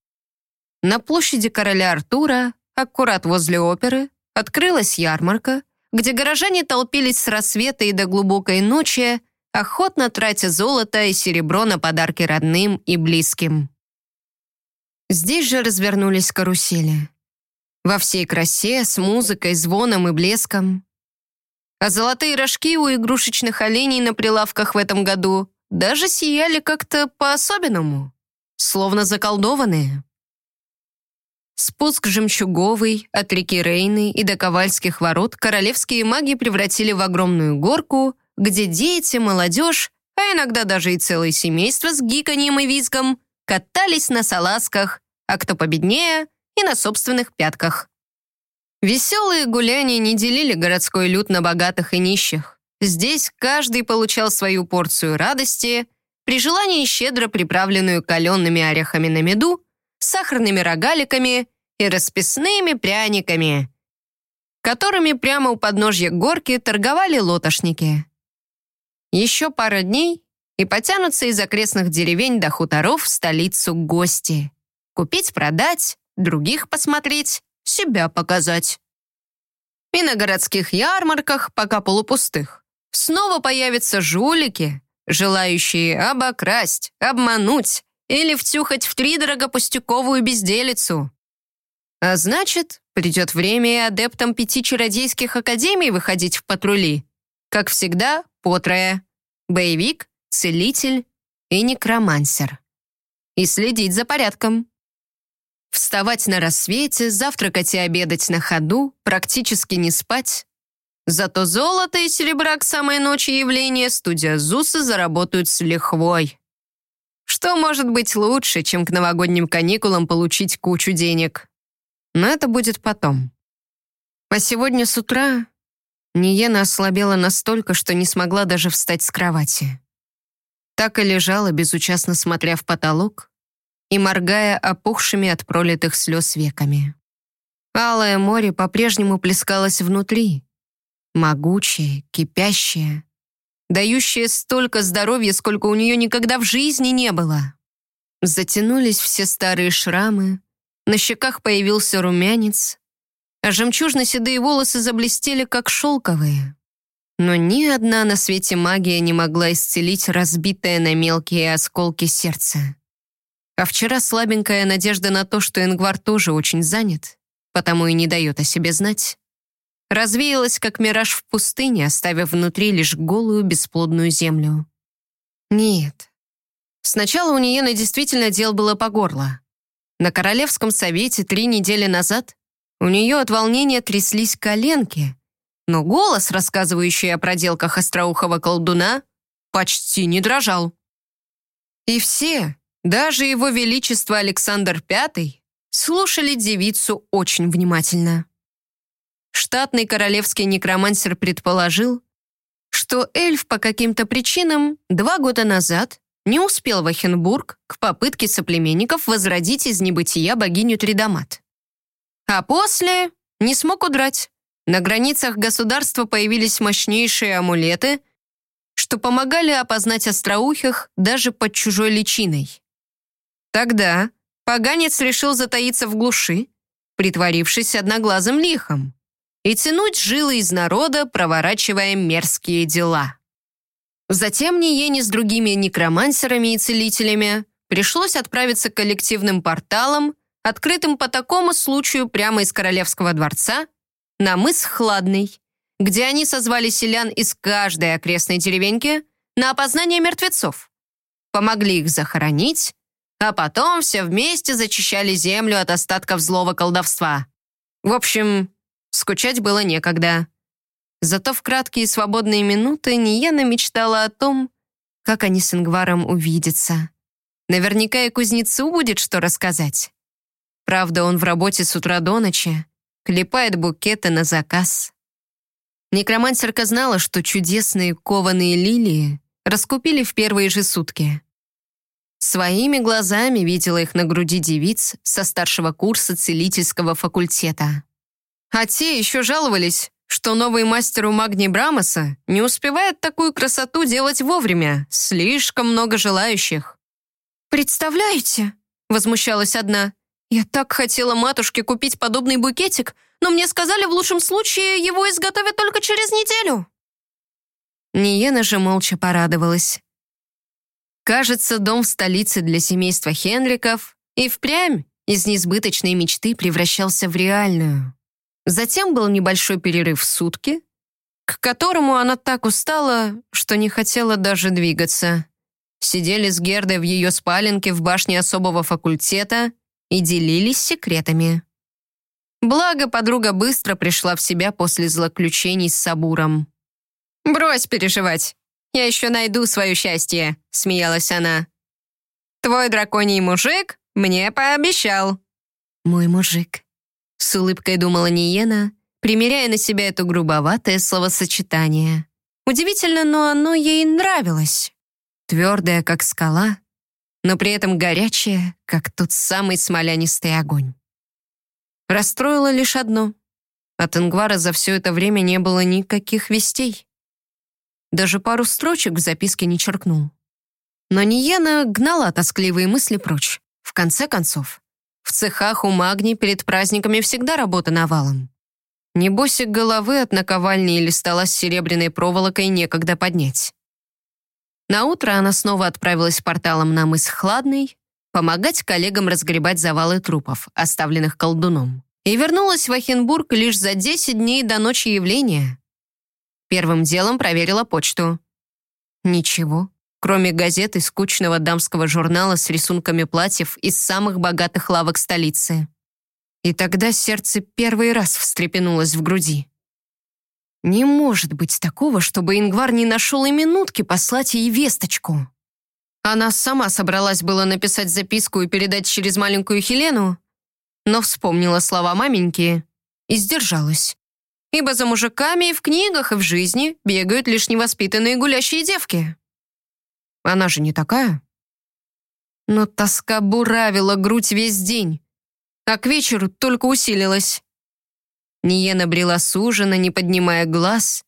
На площади короля Артура Аккурат возле оперы открылась ярмарка, где горожане толпились с рассвета и до глубокой ночи, охотно тратя золото и серебро на подарки родным и близким. Здесь же развернулись карусели. Во всей красе, с музыкой, звоном и блеском. А золотые рожки у игрушечных оленей на прилавках в этом году даже сияли как-то по-особенному, словно заколдованные. Спуск жемчуговый от реки Рейны и до Ковальских ворот королевские маги превратили в огромную горку, где дети, молодежь, а иногда даже и целое семейство с гиканьем и визгом катались на салазках, а кто победнее и на собственных пятках. Веселые гуляния не делили городской люд на богатых и нищих. Здесь каждый получал свою порцию радости, при желании щедро приправленную каленными орехами на меду сахарными рогаликами и расписными пряниками, которыми прямо у подножья горки торговали лотошники. Еще пара дней, и потянутся из окрестных деревень до хуторов в столицу гости. Купить-продать, других посмотреть, себя показать. И на городских ярмарках, пока полупустых, снова появятся жулики, желающие обокрасть, обмануть или втюхать втридорого пустяковую безделицу. А значит, придет время и адептам пяти чародейских академий выходить в патрули. Как всегда, по трое. Боевик, целитель и некромансер. И следить за порядком. Вставать на рассвете, завтракать и обедать на ходу, практически не спать. Зато золото и серебра к самой ночи явления студия ЗУСа заработают с лихвой. Что может быть лучше, чем к новогодним каникулам получить кучу денег? Но это будет потом. А сегодня с утра Ниена ослабела настолько, что не смогла даже встать с кровати. Так и лежала, безучастно смотря в потолок и моргая опухшими от пролитых слез веками. Алое море по-прежнему плескалось внутри, могучее, кипящее, дающая столько здоровья, сколько у нее никогда в жизни не было. Затянулись все старые шрамы, на щеках появился румянец, а жемчужно-седые волосы заблестели, как шелковые. Но ни одна на свете магия не могла исцелить разбитое на мелкие осколки сердце. А вчера слабенькая надежда на то, что Ингвар тоже очень занят, потому и не дает о себе знать, развеялась, как мираж в пустыне, оставив внутри лишь голую бесплодную землю. Нет. Сначала у Ниены действительно дел было по горло. на Королевском совете три недели назад у нее от волнения тряслись коленки, но голос, рассказывающий о проделках остроухого колдуна, почти не дрожал. И все, даже его величество Александр V, слушали девицу очень внимательно. Штатный королевский некромансер предположил, что эльф по каким-то причинам два года назад не успел в Ахенбург к попытке соплеменников возродить из небытия богиню Тридамат. А после не смог удрать. На границах государства появились мощнейшие амулеты, что помогали опознать остроухих даже под чужой личиной. Тогда поганец решил затаиться в глуши, притворившись одноглазым лихом, и тянуть жилы из народа, проворачивая мерзкие дела. Затем Ниене с другими некромансерами и целителями пришлось отправиться к коллективным порталам, открытым по такому случаю прямо из Королевского дворца, на мыс Хладный, где они созвали селян из каждой окрестной деревеньки на опознание мертвецов, помогли их захоронить, а потом все вместе зачищали землю от остатков злого колдовства. В общем, скучать было некогда. Зато в краткие свободные минуты Ниена мечтала о том, как они с Ингваром увидятся. Наверняка и кузнецу будет что рассказать. Правда, он в работе с утра до ночи, клепает букеты на заказ. Некромансерка знала, что чудесные кованые лилии раскупили в первые же сутки. Своими глазами видела их на груди девиц со старшего курса целительского факультета. А те еще жаловались, что новый мастер у Магни Брамоса не успевает такую красоту делать вовремя. Слишком много желающих. «Представляете?» — возмущалась одна. «Я так хотела матушке купить подобный букетик, но мне сказали, в лучшем случае его изготовят только через неделю». Ниена же молча порадовалась. Кажется, дом в столице для семейства Хенриков и впрямь из несбыточной мечты превращался в реальную. Затем был небольшой перерыв в сутки, к которому она так устала, что не хотела даже двигаться. Сидели с Гердой в ее спаленке в башне особого факультета и делились секретами. Благо, подруга быстро пришла в себя после злоключений с Сабуром. «Брось переживать, я еще найду свое счастье», — смеялась она. «Твой драконий мужик мне пообещал». «Мой мужик», с улыбкой думала Ниена, примеряя на себя это грубоватое словосочетание. Удивительно, но оно ей нравилось. Твердое, как скала, но при этом горячее, как тот самый смолянистый огонь. Расстроило лишь одно. От Ингвара за все это время не было никаких вестей. Даже пару строчек в записке не черкнул. Но Ниена гнала тоскливые мысли прочь. В конце концов, в цехах у Магни перед праздниками всегда работа навалом. Небось головы от наковальни или стола с серебряной проволокой некогда поднять. На утро она снова отправилась порталом на мыс Хладный, помогать коллегам разгребать завалы трупов, оставленных колдуном. И вернулась в Ахенбург лишь за 10 дней до ночи явления. Первым делом проверила почту. Ничего кроме газет и скучного дамского журнала с рисунками платьев из самых богатых лавок столицы. И тогда сердце первый раз встрепенулось в груди. Не может быть такого, чтобы Ингвар не нашел и минутки послать ей весточку. Она сама собралась было написать записку и передать через маленькую Хелену, но вспомнила слова маменьки и сдержалась. Ибо за мужиками и в книгах, и в жизни бегают лишь невоспитанные гулящие девки. Она же не такая. Но тоска буравила грудь весь день, а к вечеру только усилилась. Ниена брела сужена, не поднимая глаз,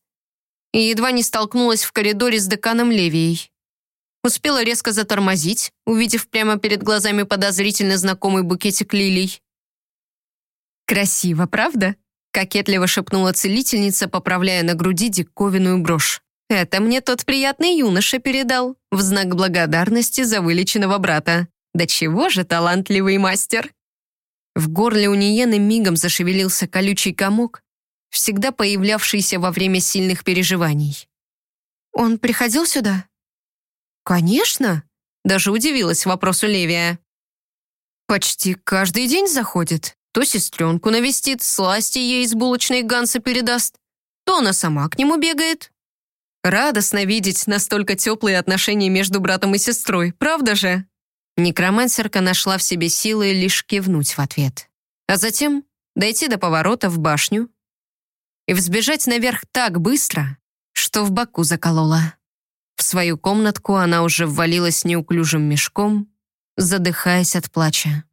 и едва не столкнулась в коридоре с деканом Левией. Успела резко затормозить, увидев прямо перед глазами подозрительно знакомый букетик лилий. «Красиво, правда?» — кокетливо шепнула целительница, поправляя на груди диковинную брошь. Это мне тот приятный юноша передал в знак благодарности за вылеченного брата. Да чего же талантливый мастер!» В горле у Ниены мигом зашевелился колючий комок, всегда появлявшийся во время сильных переживаний. «Он приходил сюда?» «Конечно!» — даже удивилась вопросу Левия. Почти каждый день заходит. То сестренку навестит, сласти ей из булочной Ганса передаст, то она сама к нему бегает. Радостно видеть настолько теплые отношения между братом и сестрой, правда же? Некромансерка нашла в себе силы лишь кивнуть в ответ. А затем дойти до поворота в башню и взбежать наверх так быстро, что в боку заколола. В свою комнатку она уже ввалилась неуклюжим мешком, задыхаясь от плача.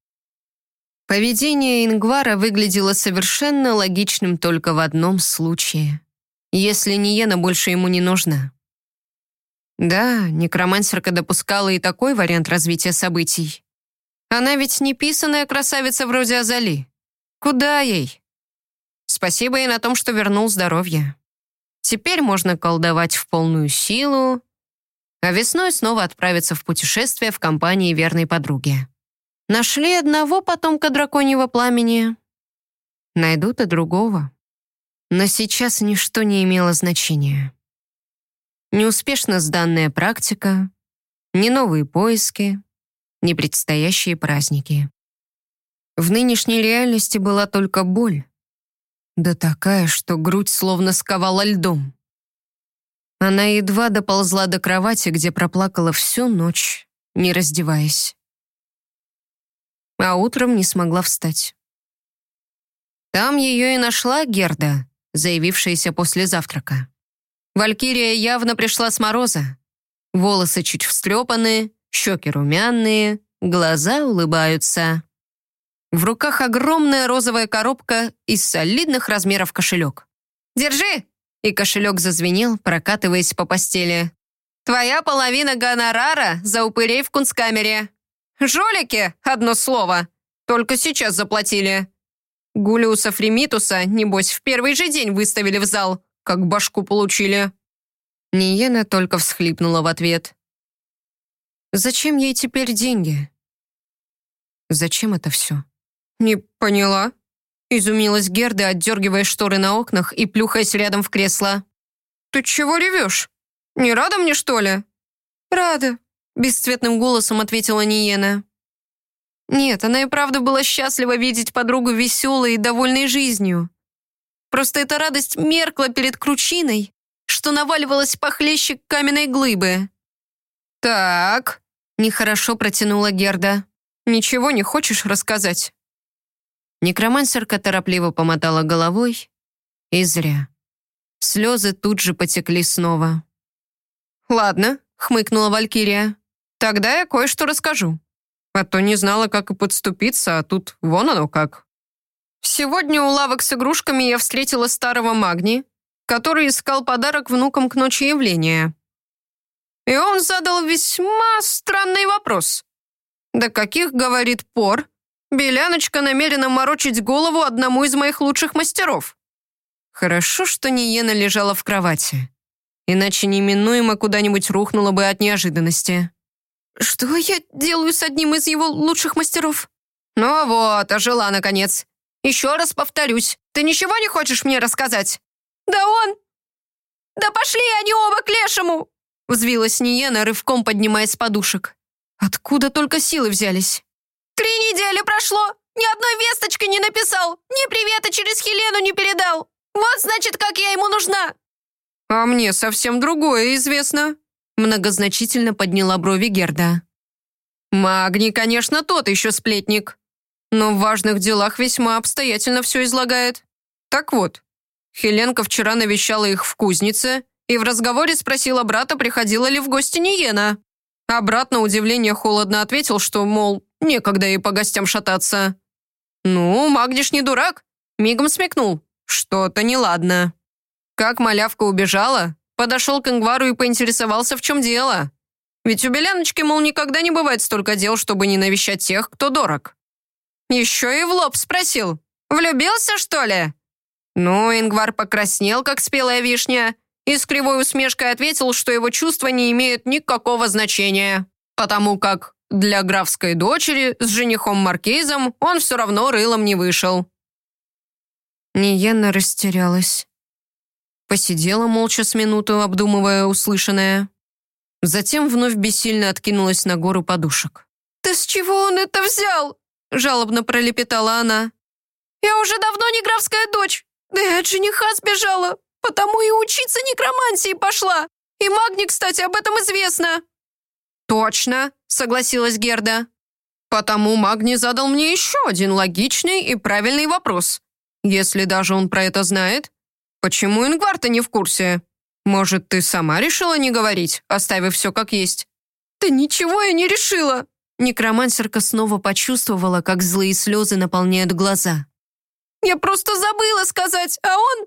Поведение Ингвара выглядело совершенно логичным только в одном случае. Если Ниена больше ему не нужна. Да, некромансерка допускала и такой вариант развития событий. Она ведь не писаная красавица вроде Азали. Куда ей? Спасибо ей на том, что вернул здоровье. Теперь можно колдовать в полную силу, а весной снова отправиться в путешествие в компании верной подруги. Нашли одного потомка драконьего пламени. Найдут и другого. Но сейчас ничто не имело значения. Неуспешно сданная практика, ни новые поиски, ни предстоящие праздники. В нынешней реальности была только боль. Да такая, что грудь словно сковала льдом. Она едва доползла до кровати, где проплакала всю ночь, не раздеваясь а утром не смогла встать. Там ее и нашла Герда, заявившаяся после завтрака. Валькирия явно пришла с мороза. Волосы чуть встрепаны, щеки румяные, глаза улыбаются. В руках огромная розовая коробка из солидных размеров кошелек. «Держи!» И кошелек зазвенел, прокатываясь по постели. «Твоя половина гонорара за упырей в кунсткамере. «Жолики, одно слово. Только сейчас заплатили. Гулиуса Фремитуса, небось, в первый же день выставили в зал, как башку получили». Ниена только всхлипнула в ответ. «Зачем ей теперь деньги?» «Зачем это все?» «Не поняла», — изумилась Герда, отдергивая шторы на окнах и плюхаясь рядом в кресло. «Ты чего ревешь? Не рада мне, что ли?» «Рада», Бесцветным голосом ответила Ниена. Нет, она и правда была счастлива видеть подругу веселой и довольной жизнью. Просто эта радость меркла перед кручиной, что наваливалась похлеще каменной глыбы. «Так», — нехорошо протянула Герда. «Ничего не хочешь рассказать?» Некромансерка торопливо помотала головой. И зря. Слезы тут же потекли снова. «Ладно», — хмыкнула Валькирия. Тогда я кое-что расскажу. А то не знала, как и подступиться, а тут вон оно как. Сегодня у лавок с игрушками я встретила старого Магни, который искал подарок внукам к ночи явления. И он задал весьма странный вопрос. «До каких, — говорит, — пор Беляночка намерена морочить голову одному из моих лучших мастеров?» Хорошо, что Ниена лежала в кровати. Иначе неминуемо куда-нибудь рухнула бы от неожиданности. «Что я делаю с одним из его лучших мастеров?» «Ну вот, ожила, наконец. Еще раз повторюсь, ты ничего не хочешь мне рассказать?» «Да он... Да пошли они оба к лешему!» Взвилась Ниена, рывком поднимаясь с подушек. Откуда только силы взялись? «Три недели прошло! Ни одной весточки не написал! Ни привета через Хелену не передал! Вот, значит, как я ему нужна!» «А мне совсем другое известно», Многозначительно подняла брови Герда. «Магний, конечно, тот еще сплетник, но в важных делах весьма обстоятельно все излагает. Так вот, Хеленка вчера навещала их в кузнице и в разговоре спросила брата, приходила ли в гости Ниена. А брат на удивление холодно ответил, что, мол, некогда ей по гостям шататься. Ну, Магниш не дурак, мигом смекнул. Что-то неладно. Как малявка убежала, Подошел к Ингвару и поинтересовался, в чем дело. Ведь у Беляночки, мол, никогда не бывает столько дел, чтобы не навещать тех, кто дорог. Еще и в лоб спросил. «Влюбился, что ли?» Ну, Ингвар покраснел, как спелая вишня, и с кривой усмешкой ответил, что его чувства не имеют никакого значения, потому как для графской дочери с женихом-маркизом он все равно рылом не вышел. Ниена растерялась. Посидела молча с минуту, обдумывая услышанное. Затем вновь бессильно откинулась на гору подушек. «Ты с чего он это взял?» Жалобно пролепетала она. «Я уже давно не графская дочь. Да я от жениха сбежала, потому и учиться некромантии пошла. И Магни, кстати, об этом известно». «Точно», — согласилась Герда. «Потому Магни задал мне еще один логичный и правильный вопрос. Если даже он про это знает, почему Ингварта не в курсе? Может, ты сама решила не говорить, оставив все как есть?» «Да ничего я не решила!» Некромансерка снова почувствовала, как злые слезы наполняют глаза. «Я просто забыла сказать, а он...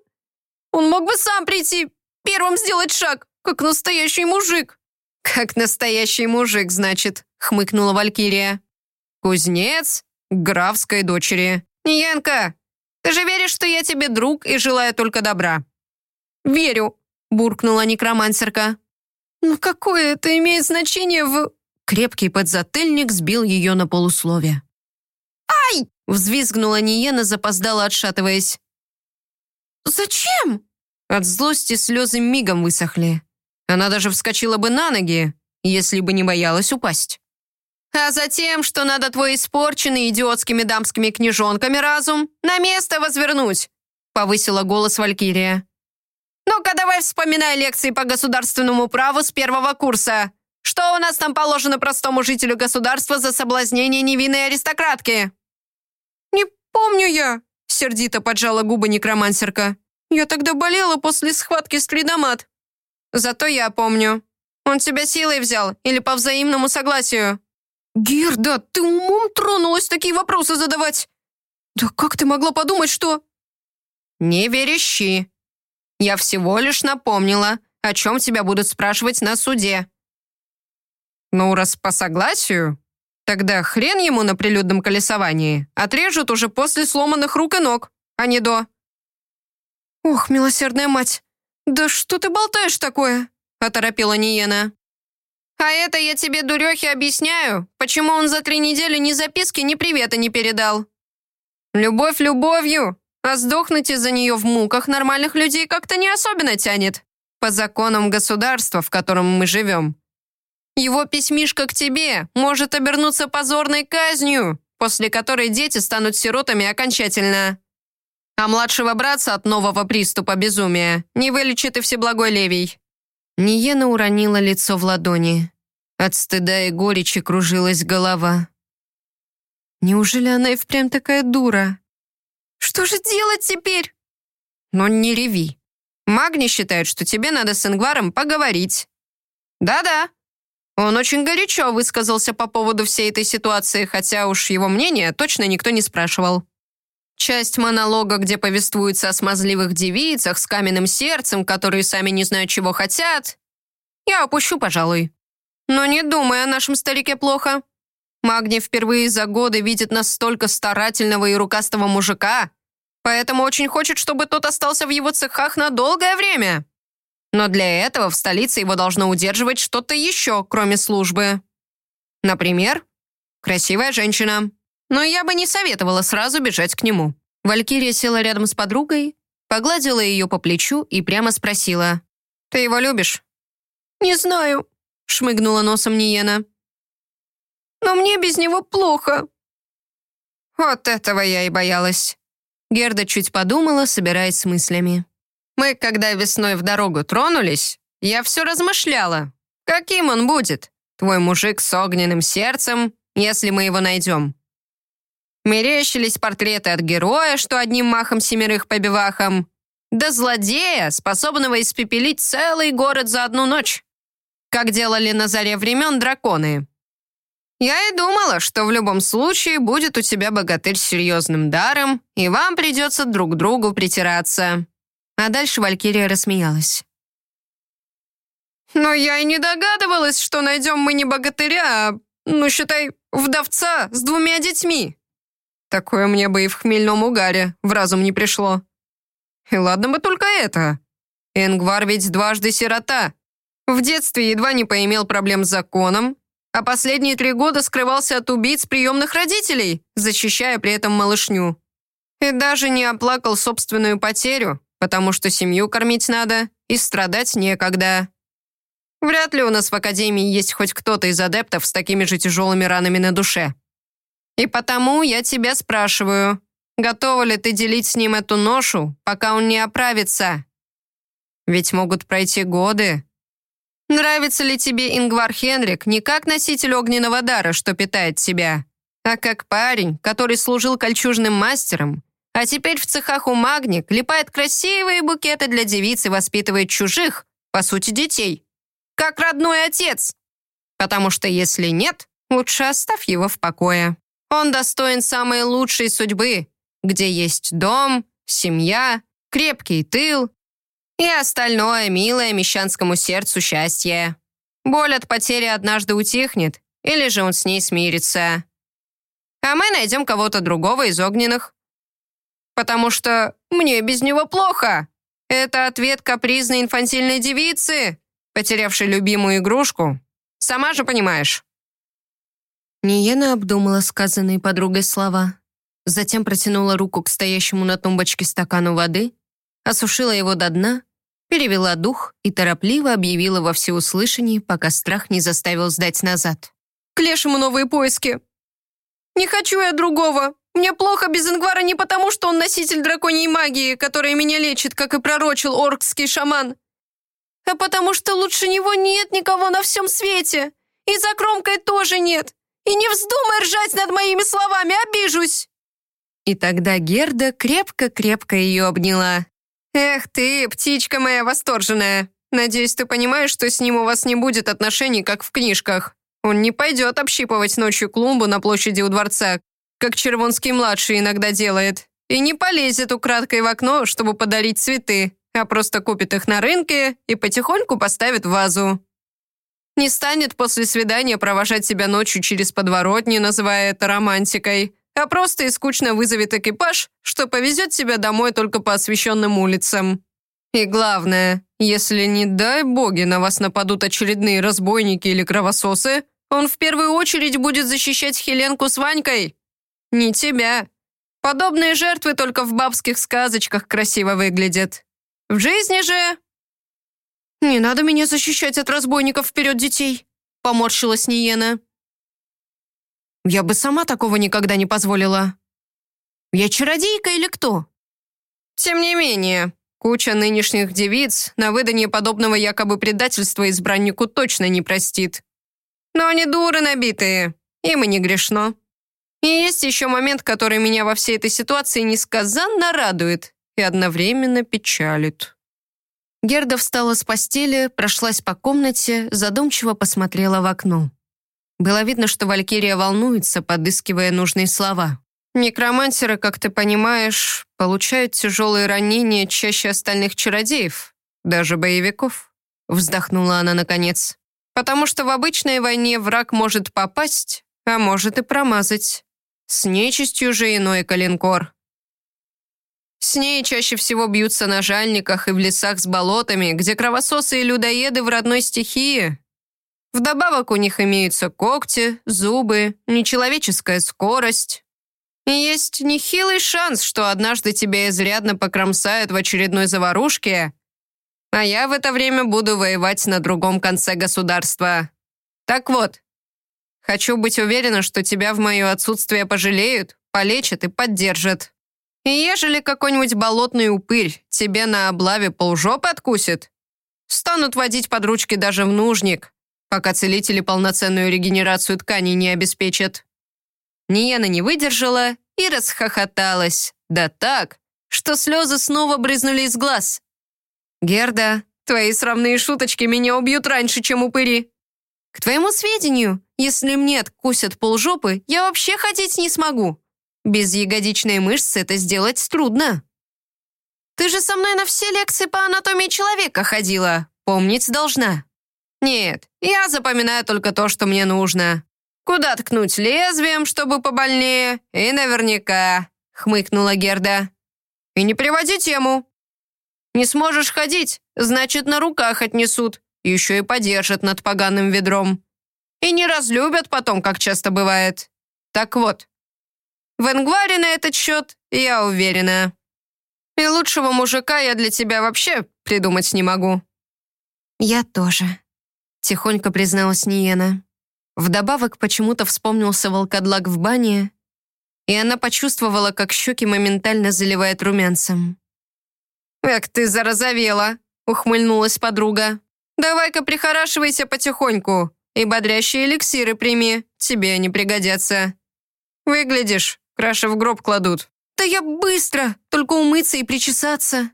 Он мог бы сам прийти, первым сделать шаг, как настоящий мужик». «Как настоящий мужик, значит», — хмыкнула Валькирия. «Кузнец графской дочери. Янка, ты же веришь, что я тебе друг и желаю только добра?» «Верю», — буркнула некромансерка. «Но какое это имеет значение в...» Крепкий подзатыльник сбил ее на полусловие. «Ай!» — взвизгнула Ниена, запоздала, отшатываясь. «Зачем?» От злости слезы мигом высохли. Она даже вскочила бы на ноги, если бы не боялась упасть. «А затем, что надо твой испорченный идиотскими дамскими книжонками разум на место возвернуть», повысила голос Валькирия. «Ну-ка, давай вспоминай лекции по государственному праву с первого курса. Что у нас там положено простому жителю государства за соблазнение невинной аристократки?» «Не помню я», — сердито поджала губы некромансерка. «Я тогда болела после схватки с Лидомат». «Зато я помню. Он тебя силой взял или по взаимному согласию?» «Герда, ты умом тронулась такие вопросы задавать? Да как ты могла подумать, что...» «Не верещи», я всего лишь напомнила, о чем тебя будут спрашивать на суде. Ну, раз по согласию, тогда хрен ему на прилюдном колесовании. Отрежут уже после сломанных рук и ног, а не до. Ох, милосердная мать, да что ты болтаешь такое? Оторопела Ниена. А это я тебе, дурехи, объясняю, почему он за три недели ни записки, ни привета не передал. Любовь любовью, а сдохнуть из-за нее в муках нормальных людей как-то не особенно тянет. По законам государства, в котором мы живем. Его письмишко к тебе может обернуться позорной казнью, после которой дети станут сиротами окончательно. А младшего братца от нового приступа безумия не вылечит и всеблагой Левий». Ниена уронила лицо в ладони. От стыда и горечи кружилась голова. Неужели она и впрямь такая дура? Что же делать теперь? Но не реви. Магни считает, что тебе надо с Ингваром поговорить. Да-да. Он очень горячо высказался по поводу всей этой ситуации, хотя уж его мнение точно никто не спрашивал. Часть монолога, где повествуется о смазливых девицах с каменным сердцем, которые сами не знают, чего хотят, я опущу, пожалуй. Но не думай о нашем старике плохо. Магни впервые за годы видит настолько старательного и рукастого мужика, поэтому очень хочет, чтобы тот остался в его цехах на долгое время. Но для этого в столице его должно удерживать что-то еще, кроме службы. Например, красивая женщина. Но я бы не советовала сразу бежать к нему. Валькирия села рядом с подругой, погладила ее по плечу и прямо спросила. «Ты его любишь?» «Не знаю», — шмыгнула носом Ниена но мне без него плохо». Вот этого я и боялась. Герда чуть подумала, собираясь с мыслями. Мы, когда весной в дорогу тронулись, я все размышляла. Каким он будет, твой мужик с огненным сердцем, если мы его найдем? Мерещились портреты от героя, что одним махом семерых побивахом, до злодея, способного испепелить целый город за одну ночь, как делали на заре времен драконы. Я и думала, что в любом случае будет у тебя богатырь с серьезным даром, и вам придется друг другу притираться». А дальше Валькирия рассмеялась. «Но я и не догадывалась, что найдем мы не богатыря, а, ну, считай, вдовца с двумя детьми. Такое мне бы и в хмельном угаре в разум не пришло. И ладно бы только это. Энгвар ведь дважды сирота. В детстве едва не поимел проблем с законом, а последние три года скрывался от убийц приемных родителей, защищая при этом малышню. И даже не оплакал собственную потерю, потому что семью кормить надо и страдать некогда. Вряд ли у нас в Академии есть хоть кто-то из адептов с такими же тяжелыми ранами на душе. И потому я тебя спрашиваю, готова ли ты делить с ним эту ношу, пока он не оправится? Ведь могут пройти годы. Нравится ли тебе Ингвар Хенрик не как носитель огненного дара, что питает тебя, а как парень, который служил кольчужным мастером, а теперь в цехах у Магни клепает красивые букеты для девиц и воспитывает чужих, по сути, детей, как родной отец. Потому что если нет, лучше оставь его в покое. Он достоин самой лучшей судьбы, где есть дом, семья, крепкий тыл и остальное милое мещанскому сердцу счастье. Боль от потери однажды утихнет, или же он с ней смирится. А мы найдем кого-то другого из огненных. Потому что мне без него плохо. Это ответ капризной инфантильной девицы, потерявшей любимую игрушку. Сама же понимаешь. Ниена обдумала сказанные подругой слова. Затем протянула руку к стоящему на тумбочке стакану воды, осушила его до дна перевела дух и торопливо объявила во всеуслышании, пока страх не заставил сдать назад. «К лешему новые поиски! Не хочу я другого! Мне плохо без Ингвара не потому, что он носитель драконьей магии, которая меня лечит, как и пророчил оркский шаман, а потому что лучше него нет никого на всем свете, и за кромкой тоже нет. И не вздумай ржать над моими словами, обижусь!» И тогда Герда крепко-крепко ее обняла. «Эх ты, птичка моя восторженная! Надеюсь, ты понимаешь, что с ним у вас не будет отношений, как в книжках. Он не пойдет общипывать ночью клумбу на площади у дворца, как Червонский-младший иногда делает, и не полезет украдкой в окно, чтобы подарить цветы, а просто купит их на рынке и потихоньку поставит в вазу. Не станет после свидания провожать себя ночью через подворотни, называя это романтикой, а просто и скучно вызовет экипаж, что повезет тебя домой только по освещенным улицам. И главное, если, не дай боги, на вас нападут очередные разбойники или кровососы, он в первую очередь будет защищать Хеленку с Ванькой. Не тебя. Подобные жертвы только в бабских сказочках красиво выглядят. В жизни же... «Не надо меня защищать от разбойников вперед детей», — поморщилась Ниена. Я бы сама такого никогда не позволила. Я чародейка или кто? Тем не менее, куча нынешних девиц на выданье подобного якобы предательства избраннику точно не простит. Но они дуры набитые, им и не грешно. И есть еще момент, который меня во всей этой ситуации несказанно радует и одновременно печалит. Герда встала с постели, прошлась по комнате, задумчиво посмотрела в окно. Было видно, что Валькирия волнуется, подыскивая нужные слова. «Некромансеры, как ты понимаешь, получают тяжелые ранения чаще остальных чародеев, даже боевиков», вздохнула она наконец. «Потому что в обычной войне враг может попасть, а может и промазать. С нечистью же иной калинкор. С ней чаще всего бьются на жальниках и в лесах с болотами, где кровососы и людоеды в родной стихии, Вдобавок у них имеются когти, зубы, нечеловеческая скорость. И есть нехилый шанс, что однажды тебя изрядно покромсают в очередной заварушке, а я в это время буду воевать на другом конце государства. Так вот, хочу быть уверена, что тебя в мое отсутствие пожалеют, полечат и поддержат. И ежели какой-нибудь болотный упырь тебе на облаве полжопы откусит, станут водить под ручки даже в нужник, пока целители полноценную регенерацию тканей не обеспечат. Ниена не выдержала и расхохоталась. Да так, что слезы снова брызнули из глаз. «Герда, твои срамные шуточки меня убьют раньше, чем упыри. К твоему сведению, если мне откусят полжопы, я вообще ходить не смогу. Без ягодичной мышцы это сделать трудно. Ты же со мной на все лекции по анатомии человека ходила, помнить должна». Нет, я запоминаю только то, что мне нужно. Куда ткнуть лезвием, чтобы побольнее, и наверняка, хмыкнула Герда. И не приводи тему. Не сможешь ходить, значит, на руках отнесут, еще и подержат над поганым ведром. И не разлюбят потом, как часто бывает. Так вот, в Энгваре на этот счет я уверена. И лучшего мужика я для тебя вообще придумать не могу. Я тоже, тихонько призналась Ниена. Вдобавок почему-то вспомнился волкодлак в бане, и она почувствовала, как щеки моментально заливает румянцем. «Эк, ты зарозовела!» — ухмыльнулась подруга. «Давай-ка прихорашивайся потихоньку и бодрящие эликсиры прими, тебе они пригодятся. Выглядишь, краши в гроб кладут». «Да я быстро, только умыться и причесаться».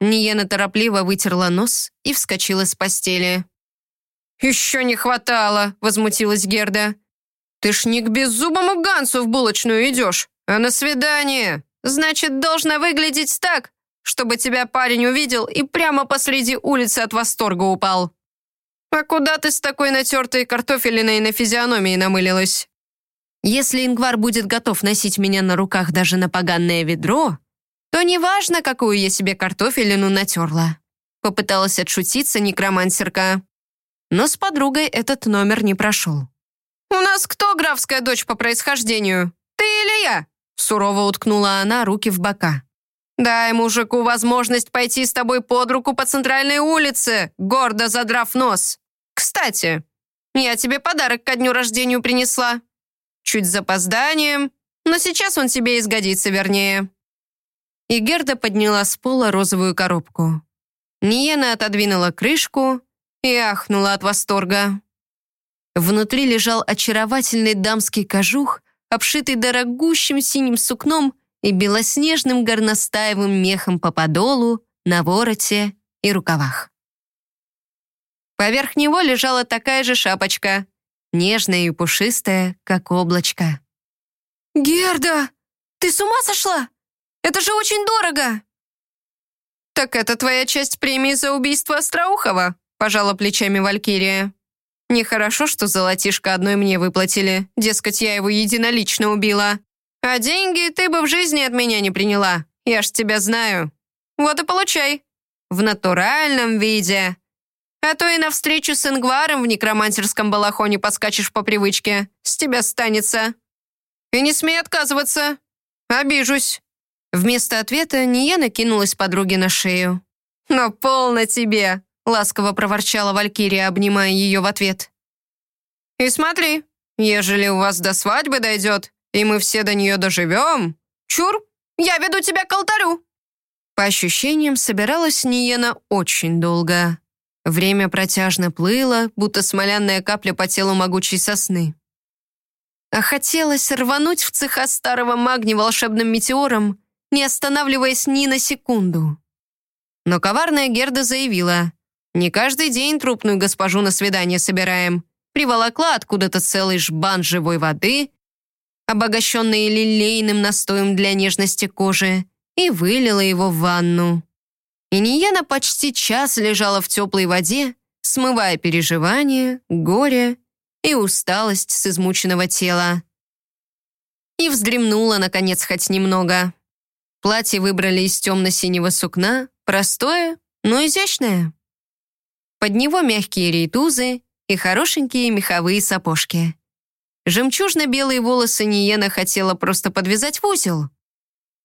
Ниена торопливо вытерла нос и вскочила с постели. «Еще не хватало!» — возмутилась Герда. «Ты ж не к беззубому Гансу в булочную идешь, а на свидание. Значит, должна выглядеть так, чтобы тебя парень увидел и прямо посреди улицы от восторга упал. А куда ты с такой натертой картофелиной на физиономии намылилась?» Если Ингвар будет готов носить меня на руках даже на поганное ведро, то неважно, какую я себе картофелину натерла. Попыталась отшутиться некромансерка. Но с подругой этот номер не прошел. «У нас кто графская дочь по происхождению? Ты или я?» Сурово уткнула она руки в бока. «Дай мужику возможность пойти с тобой под руку по центральной улице, гордо задрав нос. Кстати, я тебе подарок ко дню рождения принесла. Чуть с запозданием, но сейчас он тебе изгодится вернее». И Герда подняла с пола розовую коробку. Ниена отодвинула крышку и ахнула от восторга. Внутри лежал очаровательный дамский кожух, обшитый дорогущим синим сукном и белоснежным горностаевым мехом по подолу, на вороте и рукавах. Поверх него лежала такая же шапочка, нежная и пушистая, как облачко. «Герда, ты с ума сошла? Это же очень дорого!» «Так это твоя часть премии за убийство Остроухова?» пожала плечами Валькирия. «Нехорошо, что золотишко одной мне выплатили. Дескать, я его единолично убила. А деньги ты бы в жизни от меня не приняла. Я ж тебя знаю. Вот и получай. В натуральном виде. А то и навстречу с Ингваром в некромантерском балахоне подскачешь по привычке. С тебя станется. И не смей отказываться. Обижусь». Вместо ответа Ния кинулась подруге на шею. «Но полно тебе!» — ласково проворчала Валькирия, обнимая ее в ответ. «И смотри, ежели у вас до свадьбы дойдет, и мы все до нее доживем, чур, я веду тебя к алтарю!» По ощущениям, собиралась Ниена очень долго. Время протяжно плыло, будто смолянная капля по телу могучей сосны. А хотелось рвануть в цеха старого магни волшебным метеором, не останавливаясь ни на секунду. Но коварная Герда заявила, «Не каждый день трупную госпожу на свидание собираем. Приволокла откуда-то целый жбан живой воды, обогащенный лилейным настоем для нежности кожи, и вылила его в ванну. И Ниена почти час лежала в теплой воде, смывая переживания, горе и усталость с измученного тела. И вздремнула, наконец, хоть немного. Платье выбрали из темно-синего сукна, простое, но изящное. Под него мягкие рейтузы и хорошенькие меховые сапожки. Жемчужно-белые волосы Ниена хотела просто подвязать в узел.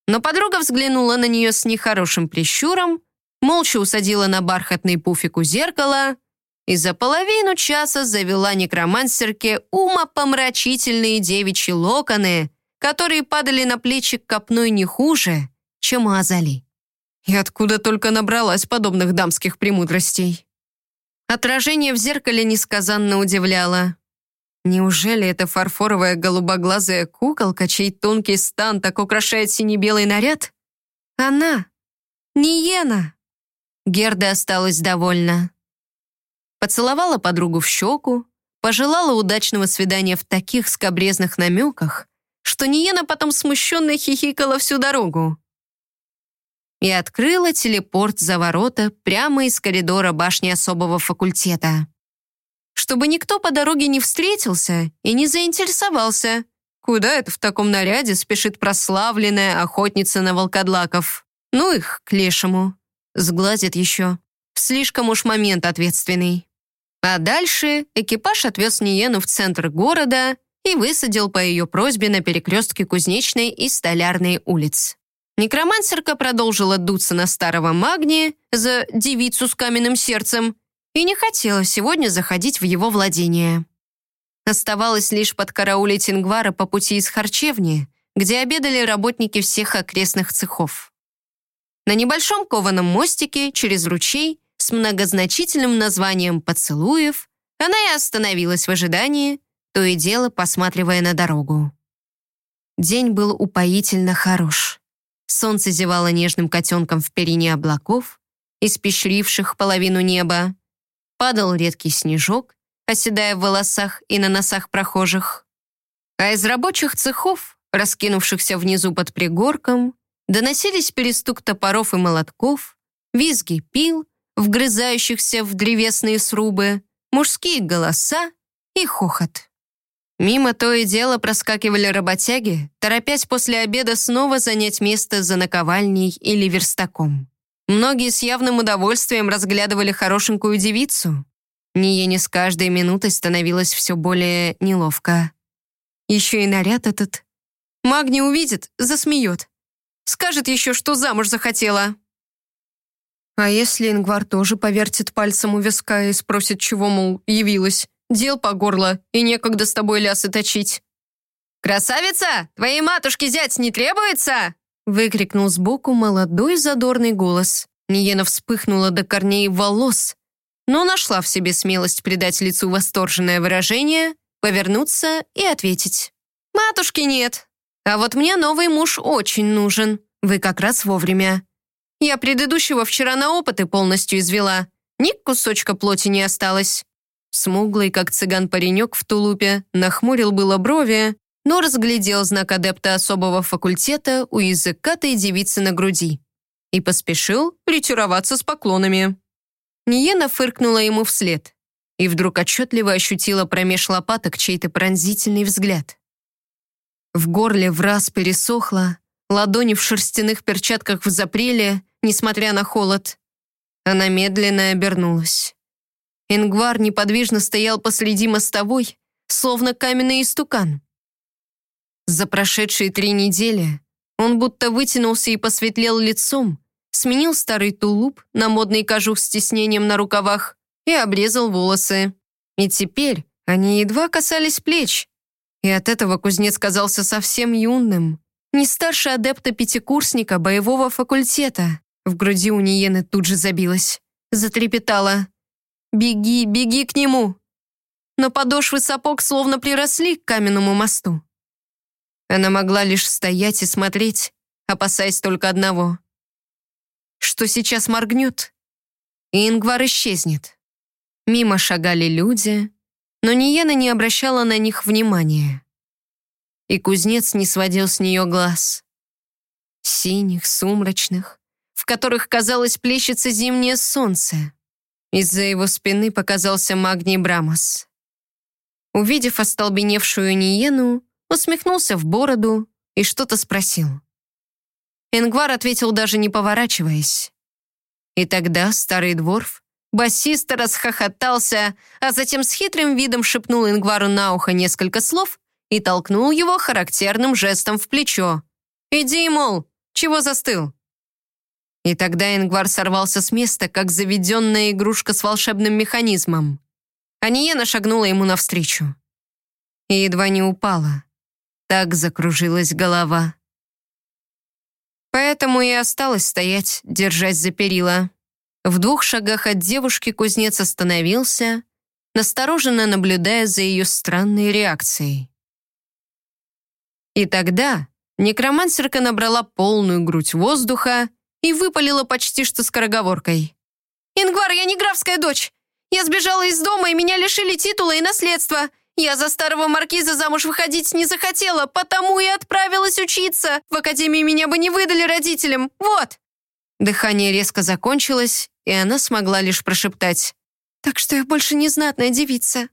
Но подруга взглянула на нее с нехорошим прищуром молча усадила на бархатный пуфик у зеркала и за половину часа завела некромансерке умопомрачительные девичьи локоны, которые падали на плечи копной не хуже, чем у Азали. И откуда только набралась подобных дамских премудростей? Отражение в зеркале несказанно удивляло. Неужели это фарфоровая голубоглазая куколка, чей тонкий стан так украшает сине-белый наряд? Она, Ниена. Герда осталась довольна. Поцеловала подругу в щеку, пожелала удачного свидания в таких скобрезных намеках, что Ниена потом смущенно хихикала всю дорогу. И открыла телепорт за ворота прямо из коридора башни особого факультета. Чтобы никто по дороге не встретился и не заинтересовался, куда это в таком наряде спешит прославленная охотница на волкодлаков. Ну их к лешему сглазит еще. Слишком уж момент ответственный. А дальше экипаж отвез Ниену в центр города и высадил по ее просьбе на перекрестке Кузнечной и Столярной улиц. Некромансерка продолжила дуться на старого магния за девицу с каменным сердцем и не хотела сегодня заходить в его владение. Оставалось лишь подкараулить Ингвара по пути из харчевни, где обедали работники всех окрестных цехов. На небольшом кованом мостике через ручей с многозначительным названием «Поцелуев» она и остановилась в ожидании, то и дело посматривая на дорогу. День был упоительно хорош. Солнце зевало нежным котенком в перине облаков, испещривших половину неба. Падал редкий снежок, оседая в волосах и на носах прохожих. А из рабочих цехов, раскинувшихся внизу под пригорком, доносились перестук топоров и молотков, визги пил, вгрызающихся в древесные срубы, мужские голоса и хохот. Мимо то и дело проскакивали работяги, торопясь после обеда снова занять место за наковальней или верстаком. Многие с явным удовольствием разглядывали хорошенькую девицу. Ниене с каждой минутой становилось все более неловко. Еще и наряд этот. Маг не увидит, засмеет. Скажет еще, что замуж захотела. А если Ингвар тоже повертит пальцем у виска и спросит, чего, мол, явилась? Дел по горло, и некогда с тобой лясы точить. «Красавица, твоей матушке зять не требуется?» Выкрикнул сбоку молодой задорный голос. Ниена вспыхнула до корней волос, но нашла в себе смелость придать лицу восторженное выражение, повернуться и ответить. «Матушки нет, а вот мне новый муж очень нужен. Вы как раз вовремя. Я предыдущего вчера на опыты полностью извела. Ни кусочка плоти не осталось. Смуглый, как цыган-паренек в тулупе, нахмурил было брови, но разглядел знак адепта особого факультета у языкатой девицы на груди и поспешил ретироваться с поклонами. Ниена фыркнула ему вслед и вдруг отчетливо ощутила промеж лопаток чей-то пронзительный взгляд. В горле в раз пересохло, ладони в шерстяных перчатках в запреле, несмотря на холод. Она медленно обернулась. Ингвар неподвижно стоял посреди мостовой, словно каменный истукан. За прошедшие три недели он будто вытянулся и посветлел лицом, сменил старый тулуп на модный кожух с тиснением на рукавах и обрезал волосы. И теперь они едва касались плеч. И от этого кузнец казался совсем юным. Не старше адепта-пятикурсника боевого факультета. В груди у Ниены тут же забилась. Затрепетала. «Беги, беги к нему!» Но подошвы сапог словно приросли к каменному мосту. Она могла лишь стоять и смотреть, опасаясь только одного. Что сейчас моргнет, и Ингвар исчезнет. Мимо шагали люди, но Ниена не обращала на них внимания. И кузнец не сводил с нее глаз. Синих, сумрачных, в которых, казалось, плещется зимнее солнце. Из-за его спины показался Магний Брамос. Увидев остолбеневшую Ниену, усмехнулся в бороду и что-то спросил. Ингвар ответил, даже не поворачиваясь. И тогда старый дворф басиста расхохотался, а затем с хитрым видом шепнул Ингвару на ухо несколько слов и толкнул его характерным жестом в плечо. «Иди, мол, чего застыл?» И тогда Ингвар сорвался с места, как заведенная игрушка с волшебным механизмом. Аниена шагнула ему навстречу. И едва не упала. Так закружилась голова. Поэтому и осталось стоять, держась за перила. В двух шагах от девушки кузнец остановился, настороженно наблюдая за ее странной реакцией. И тогда некромансерка набрала полную грудь воздуха и выпалила почти что скороговоркой. «Ингвар, я не графская дочь! Я сбежала из дома, и меня лишили титула и наследства. Я за старого маркиза замуж выходить не захотела, потому и отправилась учиться. В академии меня бы не выдали родителям. Вот!» Дыхание резко закончилось, и она смогла лишь прошептать. «Так что я больше не знатная девица.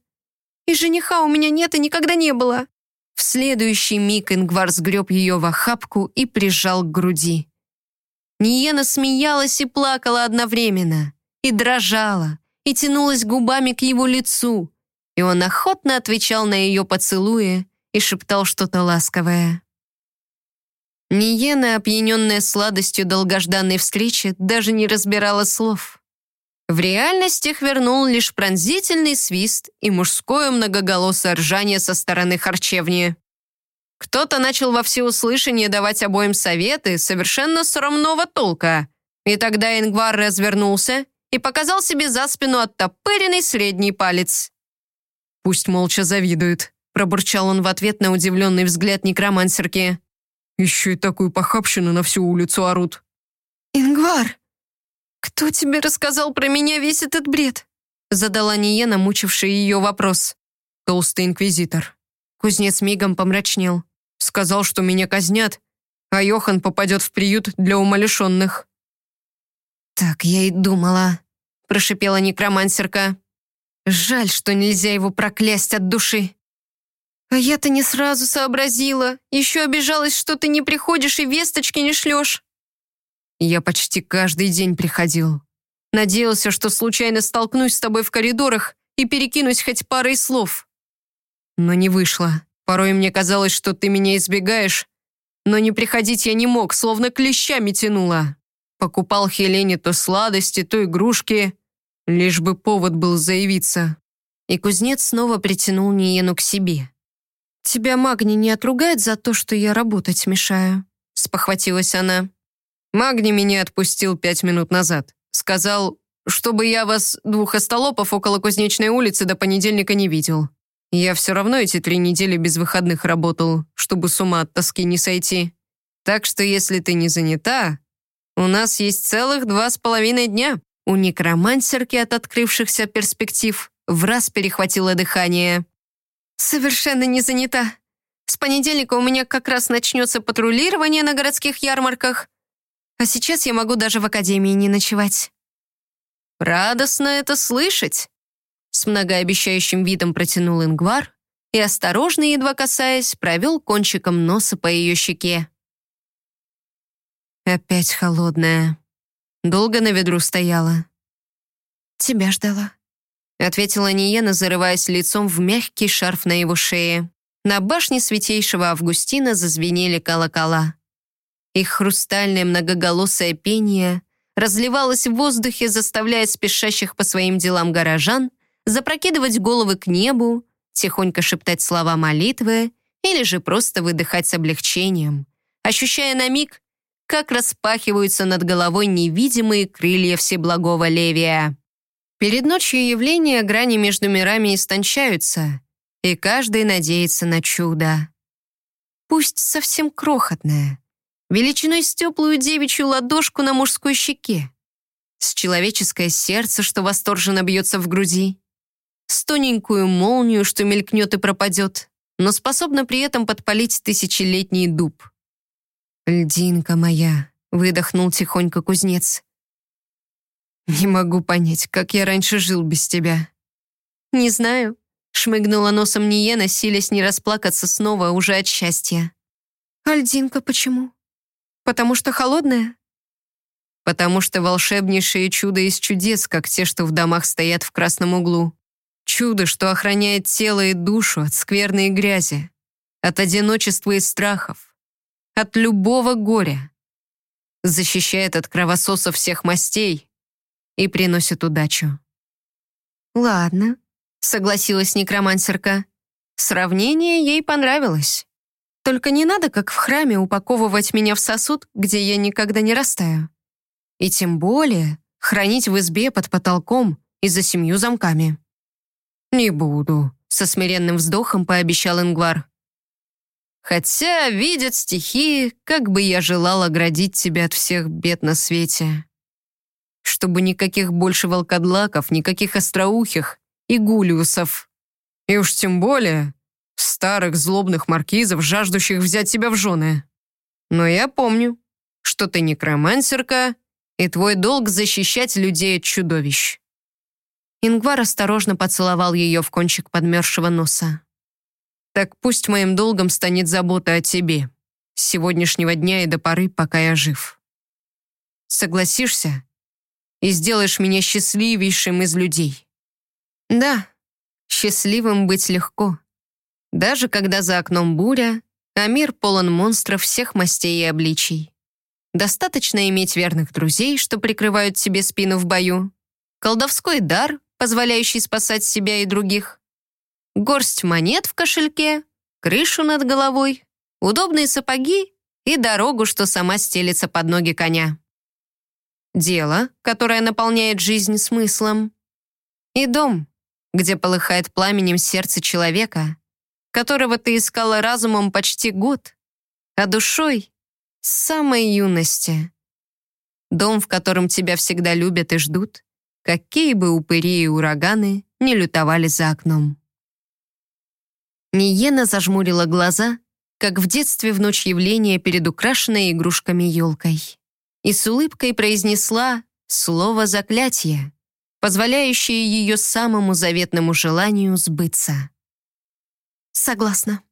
И жениха у меня нет и никогда не было». В следующий миг Ингвар сгреб ее в охапку и прижал к груди. Ниена смеялась и плакала одновременно, и дрожала, и тянулась губами к его лицу, и он охотно отвечал на ее поцелуи и шептал что-то ласковое. Ниена, опьяненная сладостью долгожданной встречи, даже не разбирала слов. В реальность их вернул лишь пронзительный свист и мужское многоголосое ржание со стороны харчевни. Кто-то начал во всеуслышание давать обоим советы совершенно срамного толка. И тогда Ингвар развернулся и показал себе за спину оттопыренный средний палец. «Пусть молча завидует», — пробурчал он в ответ на удивленный взгляд некромансерки. «Еще и такую похабщину на всю улицу орут». «Ингвар, кто тебе рассказал про меня весь этот бред?» задала Ниена, мучивший ее вопрос. «Толстый инквизитор». Кузнец мигом помрачнел. «Сказал, что меня казнят, а Йохан попадет в приют для умалишенных». «Так я и думала», — прошипела некромансерка. «Жаль, что нельзя его проклясть от души». «А я-то не сразу сообразила. Еще обижалась, что ты не приходишь и весточки не шлешь». Я почти каждый день приходил. Надеялся, что случайно столкнусь с тобой в коридорах и перекинусь хоть парой слов. Но не вышло. Порой мне казалось, что ты меня избегаешь, но не приходить я не мог, словно клещами тянуло. Покупал Хелене то сладости, то игрушки, лишь бы повод был заявиться. И кузнец снова притянул Ниену к себе. «Тебя Магни не отругает за то, что я работать мешаю?» спохватилась она. Магни меня отпустил пять минут назад. Сказал, чтобы я вас, двух остолопов, около Кузнечной улицы до понедельника не видел. Я все равно эти три недели без выходных работал, чтобы с ума от тоски не сойти. Так что если ты не занята, у нас есть целых два с половиной дня». У некромансерки от открывшихся перспектив в раз перехватило дыхание. «Совершенно не занята. С понедельника у меня как раз начнется патрулирование на городских ярмарках. А сейчас я могу даже в академии не ночевать». «Радостно это слышать», — с многообещающим видом протянул Ингвар и, осторожно, едва касаясь, провел кончиком носа по ее щеке. Опять холодная. Долго на ведру стояла. «Тебя ждала», — ответила Ниена, зарываясь лицом в мягкий шарф на его шее. На башне святейшего Августина зазвенели колокола. Их хрустальное многоголосое пение разливалось в воздухе, заставляя спешащих по своим делам горожан запрокидывать головы к небу, тихонько шептать слова молитвы или же просто выдыхать с облегчением, ощущая на миг, как распахиваются над головой невидимые крылья Всеблагого Левия. Перед ночью явления грани между мирами истончаются, и каждый надеется на чудо. Пусть совсем крохотное, величиной с теплую девичью ладошку на мужской щеке, с человеческое сердце, что восторженно бьется в груди, с тоненькую молнию, что мелькнет и пропадет, но способна при этом подпалить тысячелетний дуб. «Льдинка моя», — выдохнул тихонько кузнец. «Не могу понять, как я раньше жил без тебя». «Не знаю», — шмыгнула носом Ниена, силясь не расплакаться снова уже от счастья. «А льдинка почему?» Потому что холодная? Потому что волшебнейшее чудо из чудес, как те, что в домах стоят в красном углу. Чудо, что охраняет тело и душу от скверной грязи, от одиночества и страхов, от любого горя. Защищает от кровососа всех мастей и приносит удачу. «Ладно», — согласилась некромансерка. Сравнение ей понравилось. Только не надо, как в храме, упаковывать меня в сосуд, где я никогда не растаю. И тем более хранить в избе под потолком и за семью замками. «Не буду», — со смиренным вздохом пообещал Ингвар. «Хотя, видят стихи, как бы я желал оградить тебя от всех бед на свете. Чтобы никаких больше волкодлаков, никаких остроухих и гулиусов. И уж тем более Старых злобных маркизов, жаждущих взять тебя в жены. Но я помню, что ты некромансерка, и твой долг защищать людей от чудовищ». Ингвар осторожно поцеловал ее в кончик подмерзшего носа. «Так пусть моим долгом станет забота о тебе с сегодняшнего дня и до поры, пока я жив. Согласишься и сделаешь меня счастливейшим из людей?» «Да, счастливым быть легко», даже когда за окном буря, а мир полон монстров всех мастей и обличий. Достаточно иметь верных друзей, что прикрывают себе спину в бою, колдовской дар, позволяющий спасать себя и других, горсть монет в кошельке, крышу над головой удобные сапоги и дорогу, что сама стелится под ноги коня. Дело, которое наполняет жизнь смыслом. И дом, где полыхает пламенем сердце человека, которого ты искала разумом почти год, а душой — с самой юности. Дом, в котором тебя всегда любят и ждут, какие бы упыри и ураганы не лютовали за окном. Ниена зажмурила глаза, как в детстве в ночь явления перед украшенной игрушками елкой, и с улыбкой произнесла слово заклятия, позволяющее ее самому заветному желанию сбыться. Согласна.